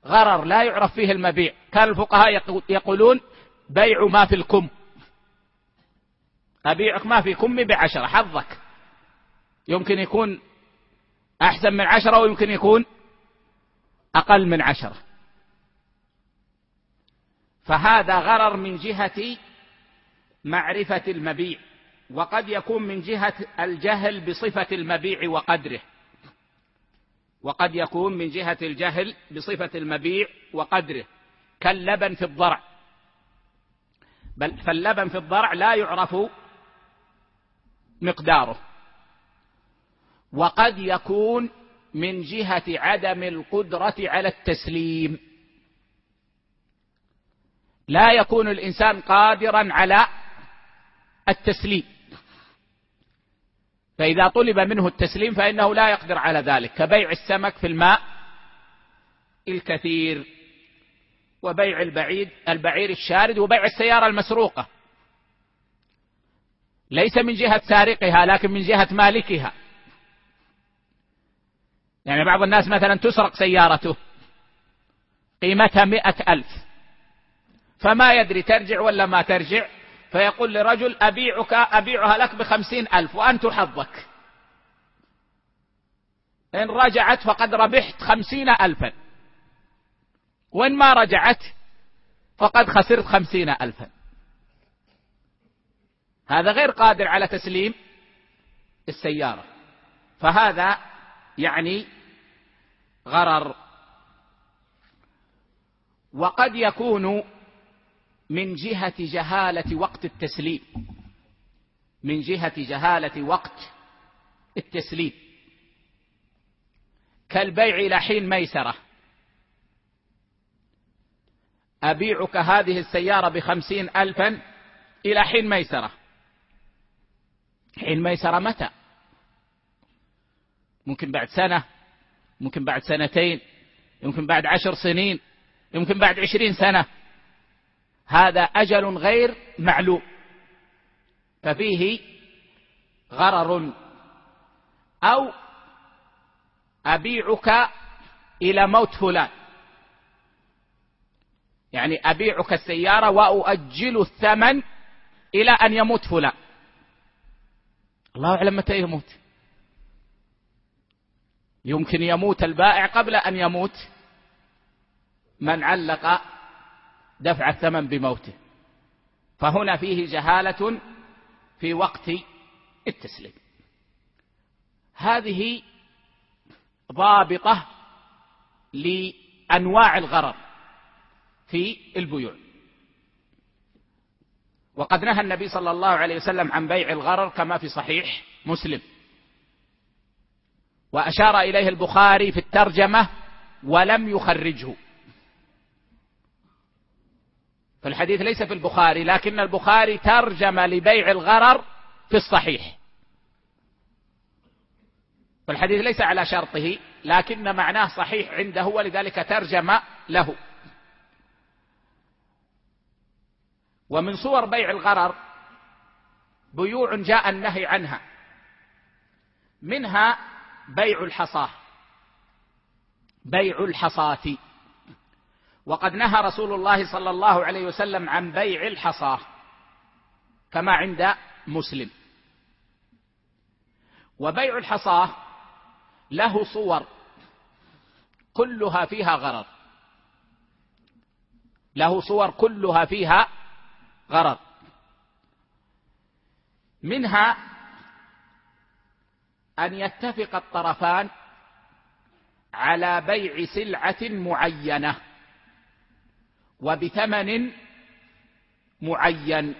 غرر لا يعرف فيه المبيع. كان الفقهاء يقولون بيع ما في الكم. أبيعك ما في كمي بعشرة حظك. يمكن يكون أحسن من عشرة ويمكن يكون أقل من عشرة. فهذا غرر من جهة معرفة المبيع وقد يكون من جهة الجهل بصفة المبيع وقدره. وقد يكون من جهة الجهل بصفة المبيع وقدره كاللبن في الضرع. بل فاللبن في الضرع لا يعرف مقداره. وقد يكون من جهة عدم القدرة على التسليم. لا يكون الإنسان قادرا على التسليم. فإذا طلب منه التسليم فإنه لا يقدر على ذلك. كبيع السمك في الماء الكثير وبيع البعيد البعير الشارد وبيع السيارة المسروقة. ليس من جهة سارقها لكن من جهة مالكها. يعني بعض الناس مثلا تسرق سيارته قيمتها مئة ألف فما يدري ترجع ولا ما ترجع. فيقول لرجل أبيعك أبيعها لك بخمسين ألف وأنت حظك. إن رجعت فقد ربحت خمسين ألفا. وإن ما رجعت فقد خسرت خمسين ألفا. هذا غير قادر على تسليم السيارة. فهذا يعني غرر. وقد يكون من جهة جهالة وقت التسليم. من جهة جهالة وقت التسليم. كالبيع إلى حين ميسرة. أبيعك هذه السيارة بخمسين ألفا إلى حين ميسرة. حين ميسرة متى؟ ممكن بعد سنة ممكن بعد سنتين يمكن بعد عشر سنين يمكن بعد عشرين سنة. هذا أجل غير معلوم. ففيه غرر أو أبيعك إلى موت فلان. يعني أبيعك السيارة وأؤجل الثمن إلى أن يموت فلان. الله أعلم متى يموت. يمكن يموت البائع قبل أن يموت. من علق دفع الثمن بموته. فهنا فيه جهالة في وقت التسليم. هذه ضابطة لأنواع الغرر في البيوع. وقد نهى النبي صلى الله عليه وسلم عن بيع الغرر كما في صحيح مسلم. وأشار إليه البخاري في الترجمة ولم يخرجه. فالحديث ليس في البخاري لكن البخاري ترجم لبيع الغرر في الصحيح. فالحديث ليس على شرطه لكن معناه صحيح عنده ولذلك ترجم له. ومن صور بيع الغرر بيوع جاء النهي عنها. منها بيع الحصاة. بيع الحصاة. وقد نهى رسول الله صلى الله عليه وسلم عن بيع الحصاه كما عند مسلم. وبيع الحصاه له صور كلها فيها غرض له صور كلها فيها غرض منها أن يتفق الطرفان على بيع سلعة معينة. وبثمن معين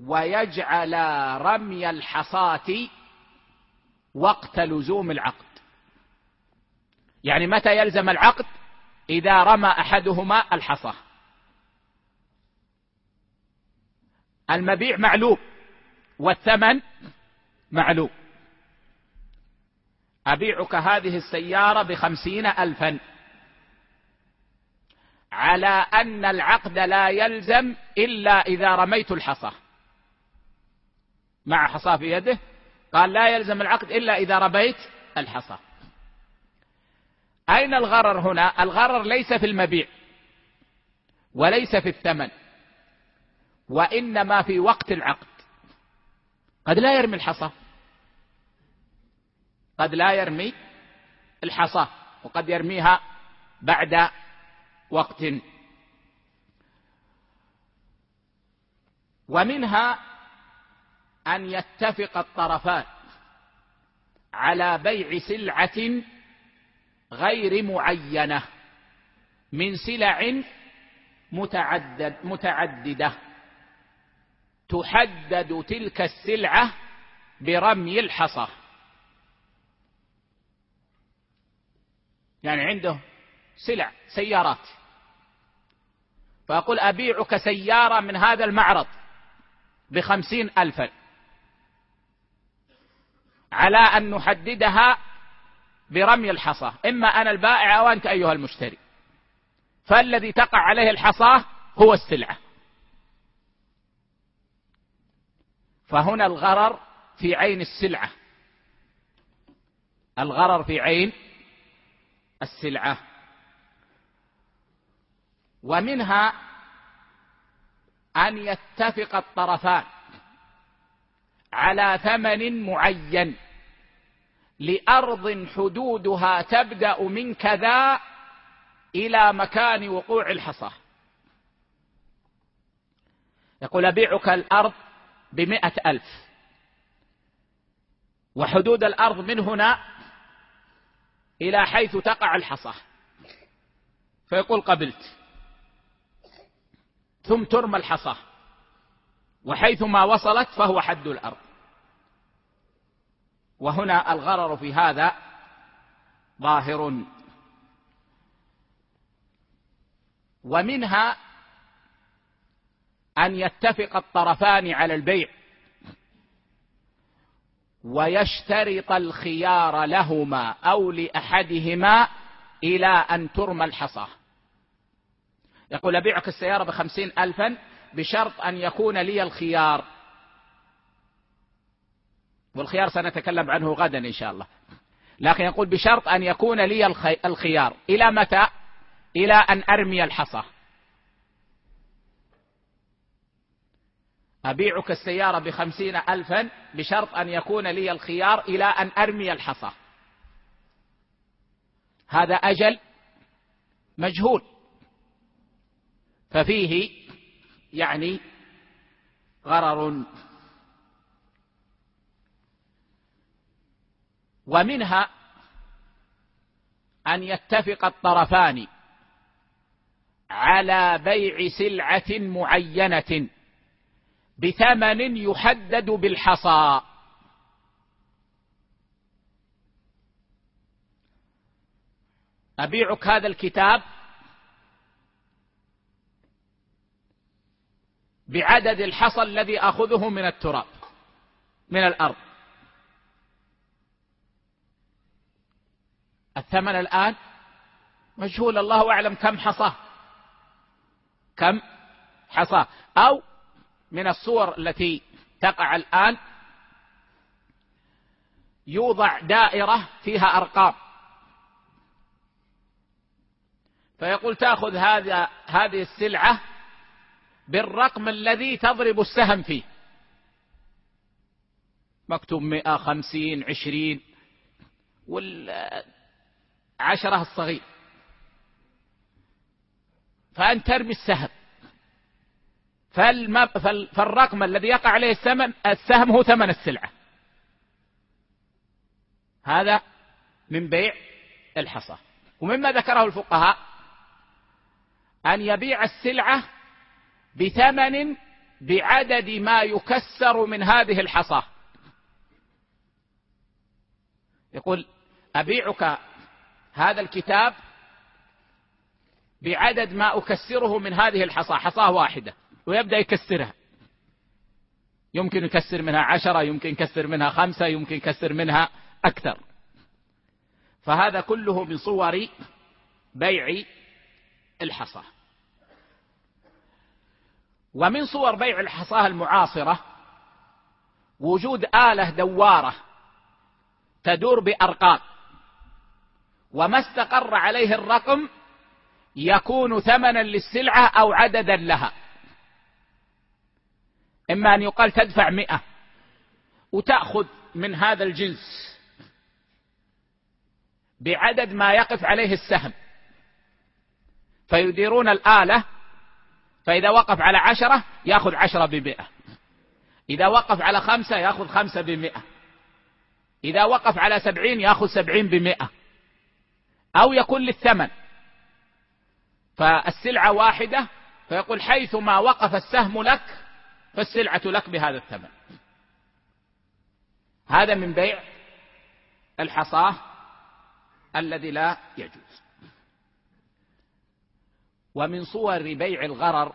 ويجعل رمي الحصاة وقت لزوم العقد. يعني متى يلزم العقد؟ إذا رمى أحدهما الحصى المبيع معلوم والثمن معلوم. أبيعك هذه السيارة بخمسين ألفا. على أن العقد لا يلزم إلا إذا رميت الحصى. مع حصى في يده قال لا يلزم العقد إلا إذا رميت الحصى. أين الغرر هنا؟ الغرر ليس في المبيع وليس في الثمن وإنما في وقت العقد. قد لا يرمي الحصى. قد لا يرمي الحصى وقد يرميها بعد وقت. ومنها أن يتفق الطرفان على بيع سلعة غير معينة من سلع متعدد متعددة. تحدد تلك السلعة برمي الحصى. يعني عنده سلع سيارات. فأقول أبيعك سيارة من هذا المعرض بخمسين ألفا. على أن نحددها برمي الحصى. إما أنا البائع أو أنت أيها المشتري. فالذي تقع عليه الحصى هو السلعة. فهنا الغرر في عين السلعة. الغرر في عين السلعة. ومنها أن يتفق الطرفان على ثمن معين لأرض حدودها تبدأ من كذا إلى مكان وقوع الحصى. يقول أبيعك الأرض بمئة ألف وحدود الأرض من هنا إلى حيث تقع الحصى. فيقول قبلت. ثم ترمى الحصى. وحيثما وصلت فهو حد الأرض. وهنا الغرر في هذا ظاهر. ومنها أن يتفق الطرفان على البيع. ويشترط الخيار لهما أو لأحدهما إلى أن ترمى الحصى. يقول أبيعك السيارة بخمسين ألفا بشرط أن يكون لي الخيار. والخيار سنتكلم عنه غدا إن شاء الله. لكن يقول بشرط أن يكون لي الخيار. إلى متى؟ إلى أن أرمي الحصى. أبيعك السيارة بخمسين ألفا بشرط أن يكون لي الخيار إلى أن أرمي الحصى. هذا أجل مجهول. ففيه يعني غرر. ومنها أن يتفق الطرفان على بيع سلعة معينة بثمن يحدد بالحصى. أبيعك هذا الكتاب بعدد الحصى الذي أخذه من التراب من الأرض. الثمن الآن مجهول الله أعلم كم حصاه. كم حصاه. أو من الصور التي تقع الآن يوضع دائرة فيها أرقام. فيقول تأخذ هذا هذه السلعة بالرقم الذي تضرب السهم فيه. مكتوب مئة خمسين عشرين والعشرة الصغير. فأنت ترمي السهم. فال... فالرقم الذي يقع عليه الثمن السهم هو ثمن السلعة. هذا من بيع الحصى. ومما ذكره الفقهاء أن يبيع السلعة بثمن بعدد ما يكسر من هذه الحصاه يقول أبيعك هذا الكتاب بعدد ما أكسره من هذه الحصاه حصاه واحدة ويبدأ يكسرها. يمكن يكسر منها عشرة يمكن يكسر منها خمسة يمكن يكسر منها أكثر. فهذا كله من صور بيع الحصاه ومن صور بيع الحصاة المعاصرة وجود آلة دوارة تدور بأرقام وما استقر عليه الرقم يكون ثمنا للسلعة أو عددا لها. إما أن يقال تدفع مئة وتأخذ من هذا الجنس بعدد ما يقف عليه السهم. فيديرون الآلة فإذا وقف على عشرة يأخذ عشرة بمئة. إذا وقف على خمسة يأخذ خمسة بمئة. إذا وقف على سبعين يأخذ سبعين بمئة. أو يكون للثمن. فالسلعة واحدة فيقول حيث ما وقف السهم لك فالسلعة لك بهذا الثمن. هذا من بيع الحصاه الذي لا يجوز. ومن صور بيع الغرر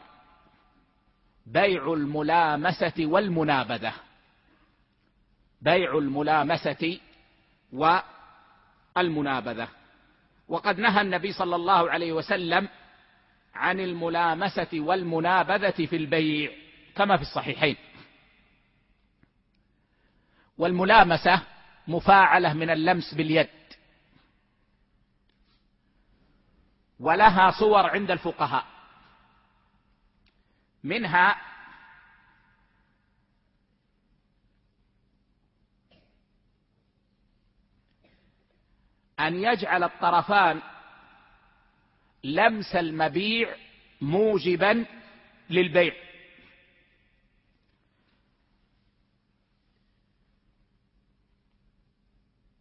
بيع الملامسة والمنابذة. بيع الملامسة والمنابذة. وقد نهى النبي صلى الله عليه وسلم عن الملامسة والمنابذة في البيع كما في الصحيحين. والملامسة مفاعلة من اللمس باليد. ولها صور عند الفقهاء. منها أن يجعل الطرفان لمس المبيع موجبا للبيع.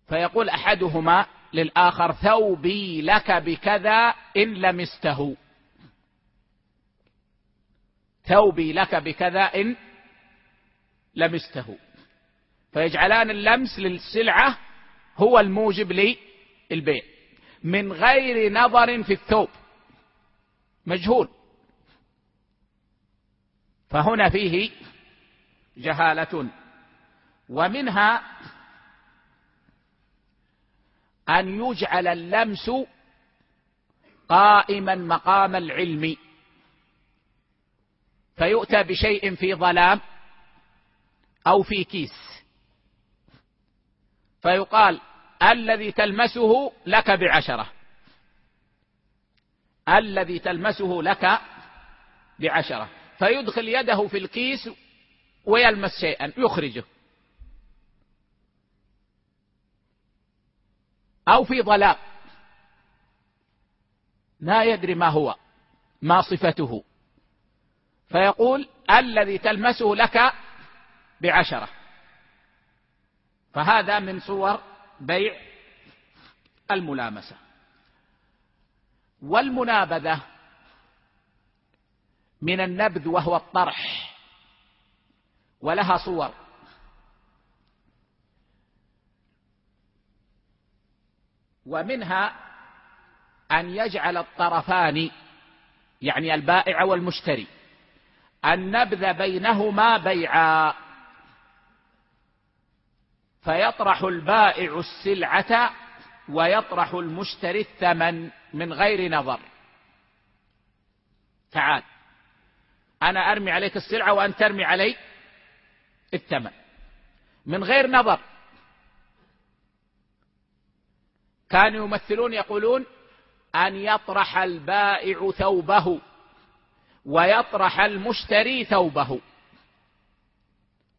فيقول أحدهما للآخر ثوبي لك بكذا إن لمسته ثوبي لك بكذا إن لمسته فيجعلان اللمس للسلعة هو الموجب للبيع. من غير نظر في الثوب. مجهول. فهنا فيه جهالة. ومنها أن يجعل اللمس قائما مقام العلم. فيؤتى بشيء في ظلام أو في كيس. فيقال الذي تلمسه لك بعشرة. الذي تلمسه لك بعشرة. فيدخل يده في الكيس ويلمس شيئا يخرجه. أو في ضلال. لا يدري ما هو ما صفته. فيقول الذي تلمسه لك بعشرة. فهذا من صور بيع الملامسة. والمنابذة من النبذ وهو الطرح. ولها صور. ومنها أن يجعل الطرفان يعني البائع والمشتري النبذ بينهما بيعا. فيطرح البائع السلعة ويطرح المشتري الثمن من غير نظر. تعال أنا أرمي عليك السلعة وأنت ترمي علي الثمن من غير نظر. كانوا يمثلون يقولون أن يطرح البائع ثوبه ويطرح المشتري ثوبه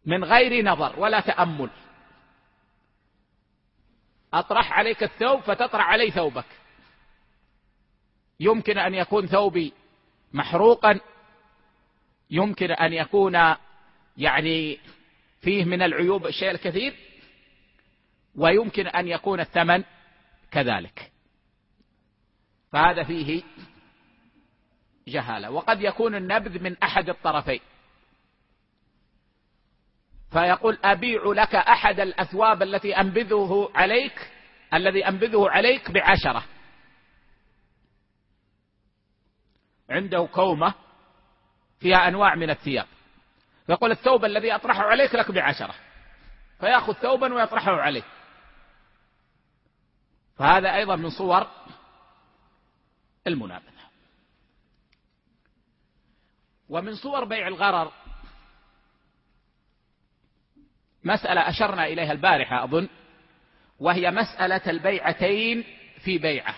من غير نظر ولا تأمل. أطرح عليك الثوب فتطرح علي ثوبك. يمكن أن يكون ثوبي محروقا. يمكن أن يكون يعني فيه من العيوب الشيء الكثير. ويمكن أن يكون الثمن كذلك. فهذا فيه جهالة. وقد يكون النبذ من أحد الطرفين. فيقول أبيع لك أحد الأثواب التي أنبذه عليك الذي أنبذه عليك بعشرة. عنده كومة فيها أنواع من الثياب. فيقول الثوب الذي أطرحه عليك لك بعشرة. فيأخذ ثوبا ويطرحه عليه. فهذا أيضا من صور المنابذة ومن صور بيع الغرر مسألة أشرنا إليها البارحة أظن وهي مسألة البيعتين في بيعة.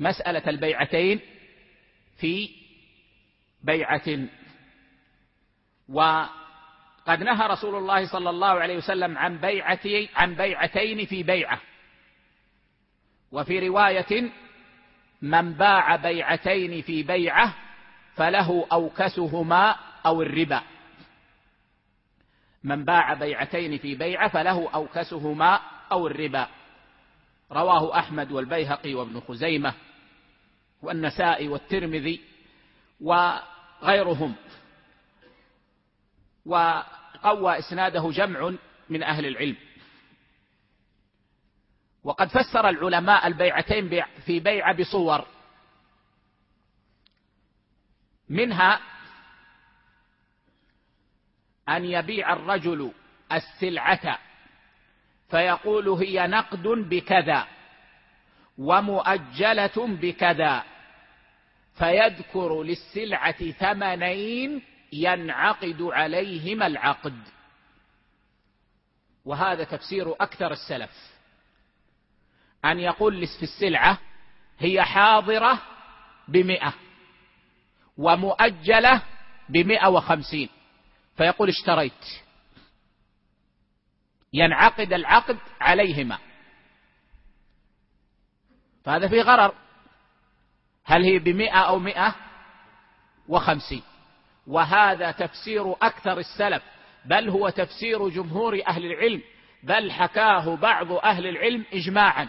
مسألة البيعتين في بيعة وقد نهى رسول الله صلى الله عليه وسلم عن بيعتي عن بيعتين في بيعة. وفي رواية من باع بيعتين في بيعة فله أوكسهما أو الربا. من باع بيعتين في بيعة فله أوكسهما أو الربا. رواه أحمد والبيهقي وابن خزيمة والنسائي والترمذي وغيرهم. وقوى إسناده جمع من أهل العلم. وقد فسر العلماء البيعتين في بيعة بصور. منها أن يبيع الرجل السلعة فيقول هي نقد بكذا ومؤجلة بكذا فيذكر للسلعة ثمنين ينعقد عليهما العقد. وهذا تفسير أكثر السلف. أن يقول في السلعة هي حاضرة بمئة ومؤجلة بمئة وخمسين. فيقول اشتريت. ينعقد العقد عليهما. فهذا فيه غرر. هل هي بمئة أو مئة وخمسين؟ وهذا تفسير أكثر السلف بل هو تفسير جمهور أهل العلم بل حكاه بعض أهل العلم إجماعا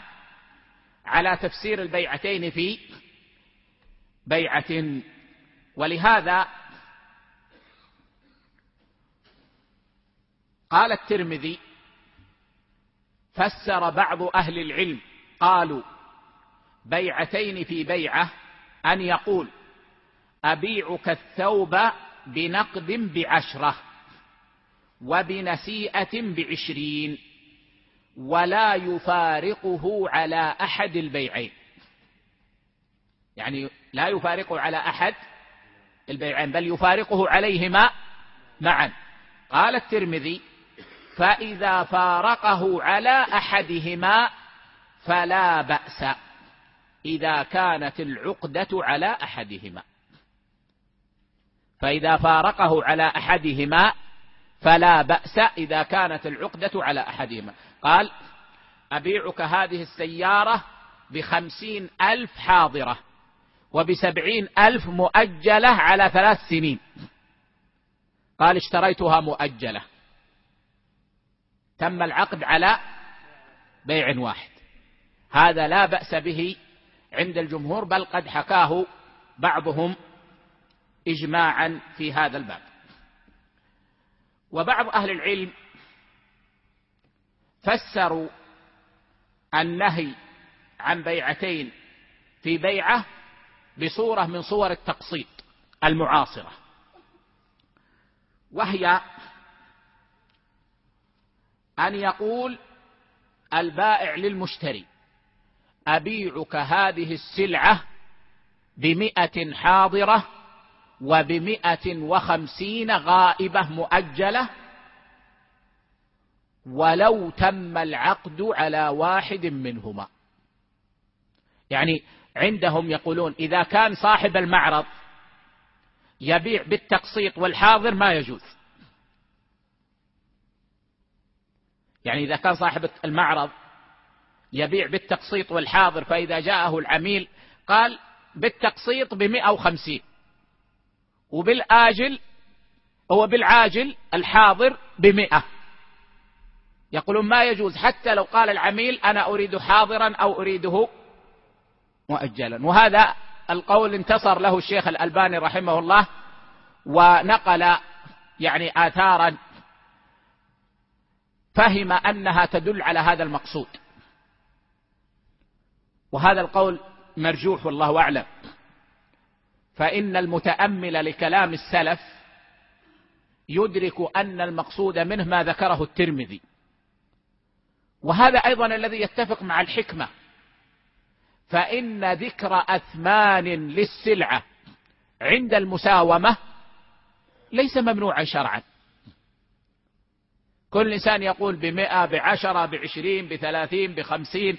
على تفسير البيعتين في بيعة. ولهذا قال الترمذي فسر بعض أهل العلم قالوا بيعتين في بيعة أن يقول أبيعك الثوب بنقد بعشرة وبنسيئة بعشرين ولا يفارقه على أحد البيعين. يعني لا يفارقه على أحد البيعين بل يفارقه عليهما معا. قال الترمذي فإذا فارقه على أحدهما فلا بأس إذا كانت العقدة على أحدهما. فإذا فارقه على أحدهما فلا بأس إذا كانت العقدة على أحدهما. قال أبيعك هذه السيارة بخمسين ألف حاضرة وبسبعين ألف مؤجلة على ثلاث سنين. قال اشتريتها مؤجلة. تم العقد على بيع واحد. هذا لا بأس به عند الجمهور بل قد حكاه بعضهم إجماعا في هذا الباب. وبعض أهل العلم فسروا النهي عن بيعتين في بيعة بصورة من صور التقسيط المعاصرة وهي أن يقول البائع للمشتري أبيعك هذه السلعة بمئة حاضرة وبمئة وخمسين غائبة مؤجلة. ولو تم العقد على واحد منهما. يعني عندهم يقولون إذا كان صاحب المعرض يبيع بالتقسيط والحاضر ما يجوز. يعني إذا كان صاحب المعرض يبيع بالتقسيط والحاضر فإذا جاءه العميل قال بالتقسيط بمئة وخمسين. وبالآجل هو بالعاجل الحاضر بمئة. يقولون ما يجوز حتى لو قال العميل أنا أريد حاضرا أو أريده مؤجلا. وهذا القول انتصر له الشيخ الألباني رحمه الله ونقل يعني آثارا فهم أنها تدل على هذا المقصود. وهذا القول مرجوح والله أعلم. فإن المتأمل لكلام السلف يدرك أن المقصود منه ما ذكره الترمذي. وهذا أيضا الذي يتفق مع الحكمة. فإن ذكر أثمان للسلعة عند المساومة ليس ممنوعا شرعا. كل إنسان يقول بمئة بعشرة بعشرين بثلاثين بخمسين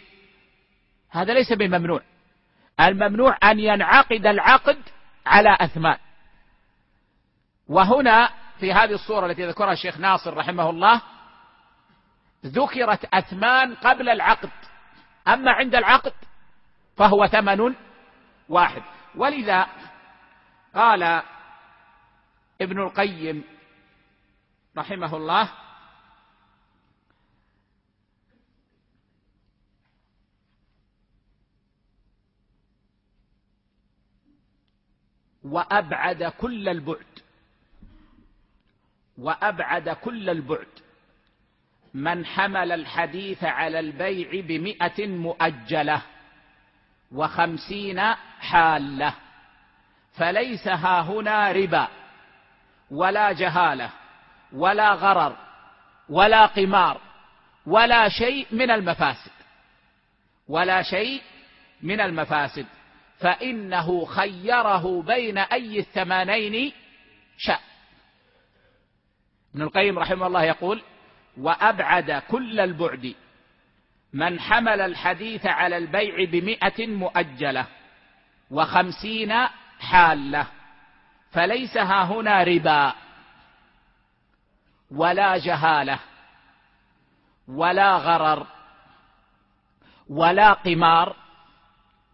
هذا ليس بممنوع. الممنوع أن ينعقد العقد على أثمان. وهنا في هذه الصورة التي ذكرها الشيخ ناصر رحمه الله ذكرت أثمان قبل العقد. أما عند العقد فهو ثمن واحد. ولذا قال ابن القيم رحمه الله وأبعد كل البعد. وأبعد كل البعد. من حمل الحديث على البيع بمئة مؤجلة وخمسين حالة فليس ها هنا ربا ولا جهالة ولا غرر ولا قمار ولا شيء من المفاسد. ولا شيء من المفاسد. فإنه خيره بين أي الثمانين شاء ابن القيم رحمه الله يقول وأبعد كل البعد من حمل الحديث على البيع بمئة مؤجلة وخمسين حالة فليس ها هنا ربا ولا جهالة ولا غرر ولا قمار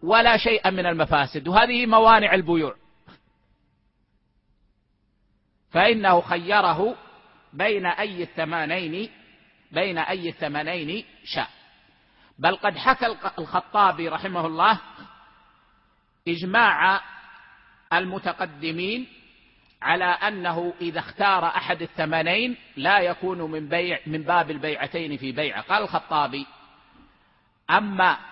ولا شيئا من المفاسد وهذه موانع البيوع. فإنه خيره بين أي الثمانين بين أي الثمنين شاء. بل قد حكى الخطابي رحمه الله إجماع المتقدمين على أنه إذا اختار أحد الثمنين لا يكون من بيع من باب البيعتين في بيعة. قال الخطابي أما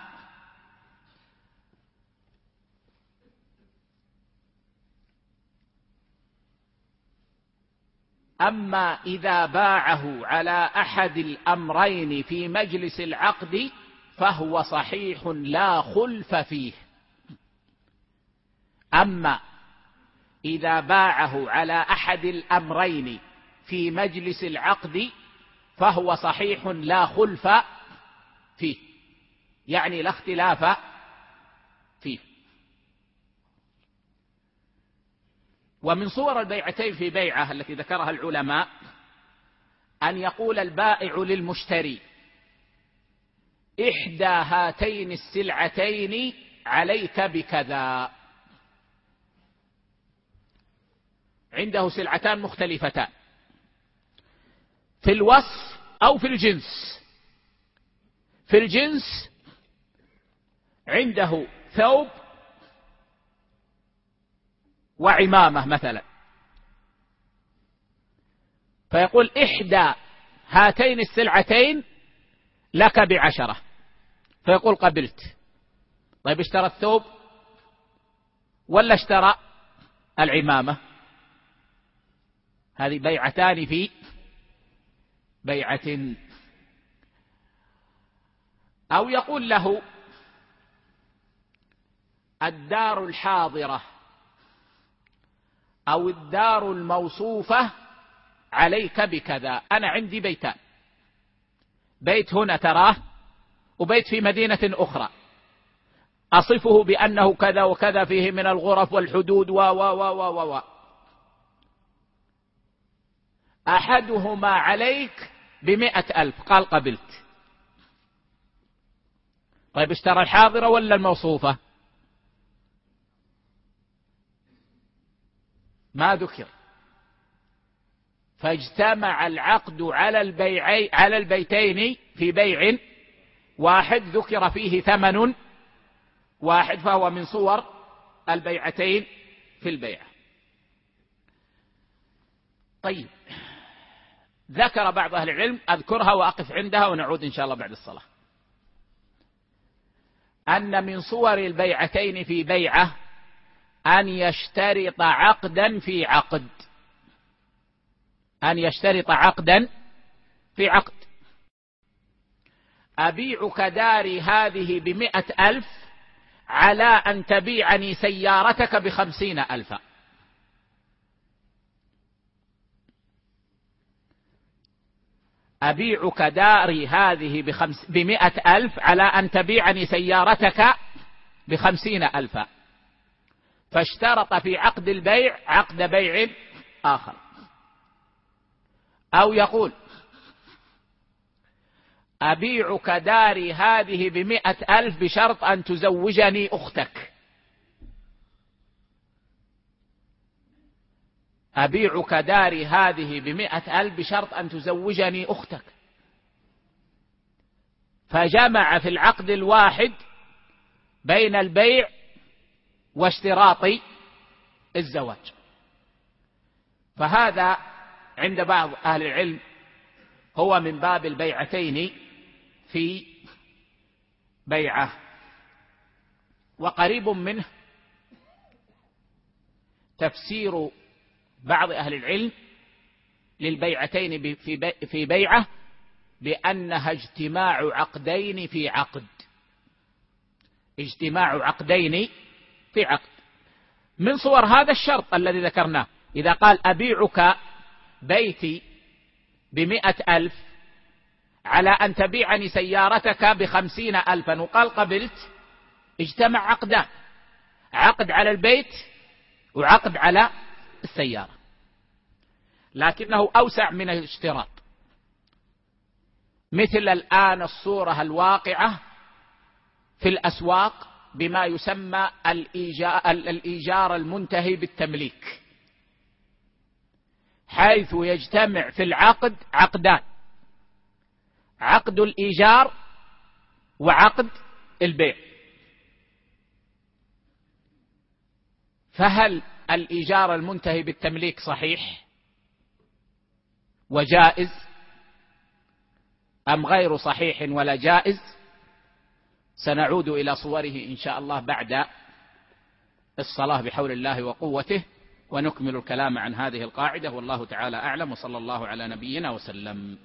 أما إذا باعه على أحد الأمرين في مجلس العقد فهو صحيح لا خلف فيه. أما إذا باعه على أحد الأمرين في مجلس العقد فهو صحيح لا خلف فيه. يعني لا اختلاف فيه ومن صور البيعتين في بيعة التي ذكرها العلماء أن يقول البائع للمشتري إحدى هاتين السلعتين عليك بكذا. عنده سلعتان مختلفتان في الوصف أو في الجنس. في الجنس عنده ثوب وعمامة مثلا. فيقول إحدى هاتين السلعتين لك بعشرة. فيقول قبلت. طيب اشترى الثوب ولا اشترى العمامة؟ هذه بيعتان في بيعة. أو يقول له الدار الحاضرة. أو الدار الموصوفة عليك بكذا. أنا عندي بيتان. بيت هنا تراه وبيت في مدينة أخرى. أصفه بأنه كذا وكذا فيه من الغرف والحدود و و و و و أحدهما عليك بمئة ألف. قال قبلت. طيب اشترى الحاضرة ولا الموصوفة؟ ما ذكر. فاجتمع العقد على البيعي على البيتين في بيع واحد ذكر فيه ثمن واحد فهو من صور البيعتين في البيعة طيب ذكر بعض أهل العلم أذكرها وأقف عندها ونعود إن شاء الله بعد الصلاة. أن من صور البيعتين في بيعة أن يشترط عقدا في عقد. أن يشترط عقدا في عقد. أبيعك داري هذه بمئة ألف على أن تبيعني سيارتك بخمسين ألفا. أبيعك داري هذه بخمس بمئة ألف على أن تبيعني سيارتك بخمسين ألفا. فاشترط في عقد البيع عقد بيع آخر. أو يقول أبيعك داري هذه بمئة ألف بشرط أن تزوجني أختك. أبيعك داري هذه بمئة ألف بشرط أن تزوجني أختك. فجمع في العقد الواحد بين البيع واشتراط الزواج. فهذا عند بعض أهل العلم هو من باب البيعتين في بيعة. وقريب منه تفسير بعض أهل العلم للبيعتين في بيعة بأنها اجتماع عقدين في عقد. اجتماع عقدين في عقد. من صور هذا الشرط الذي ذكرناه. إذا قال أبيعك بيتي بمئة ألف على أن تبيعني سيارتك بخمسين ألفا. وقال قبلت اجتمع عقدان. عقد على البيت وعقد على السيارة. لكنه أوسع من الاشتراط. مثل الآن الصورة الواقعة في الأسواق بما يسمى الإيجار المنتهي بالتمليك. حيث يجتمع في العقد عقدان. عقد الإيجار وعقد البيع. فهل الإيجار المنتهي بالتمليك صحيح وجائز أم غير صحيح ولا جائز؟ سنعود إلى صوره إن شاء الله بعد الصلاة بحول الله وقوته ونكمل الكلام عن هذه القاعدة والله تعالى أعلم وصلى الله على نبينا وسلم.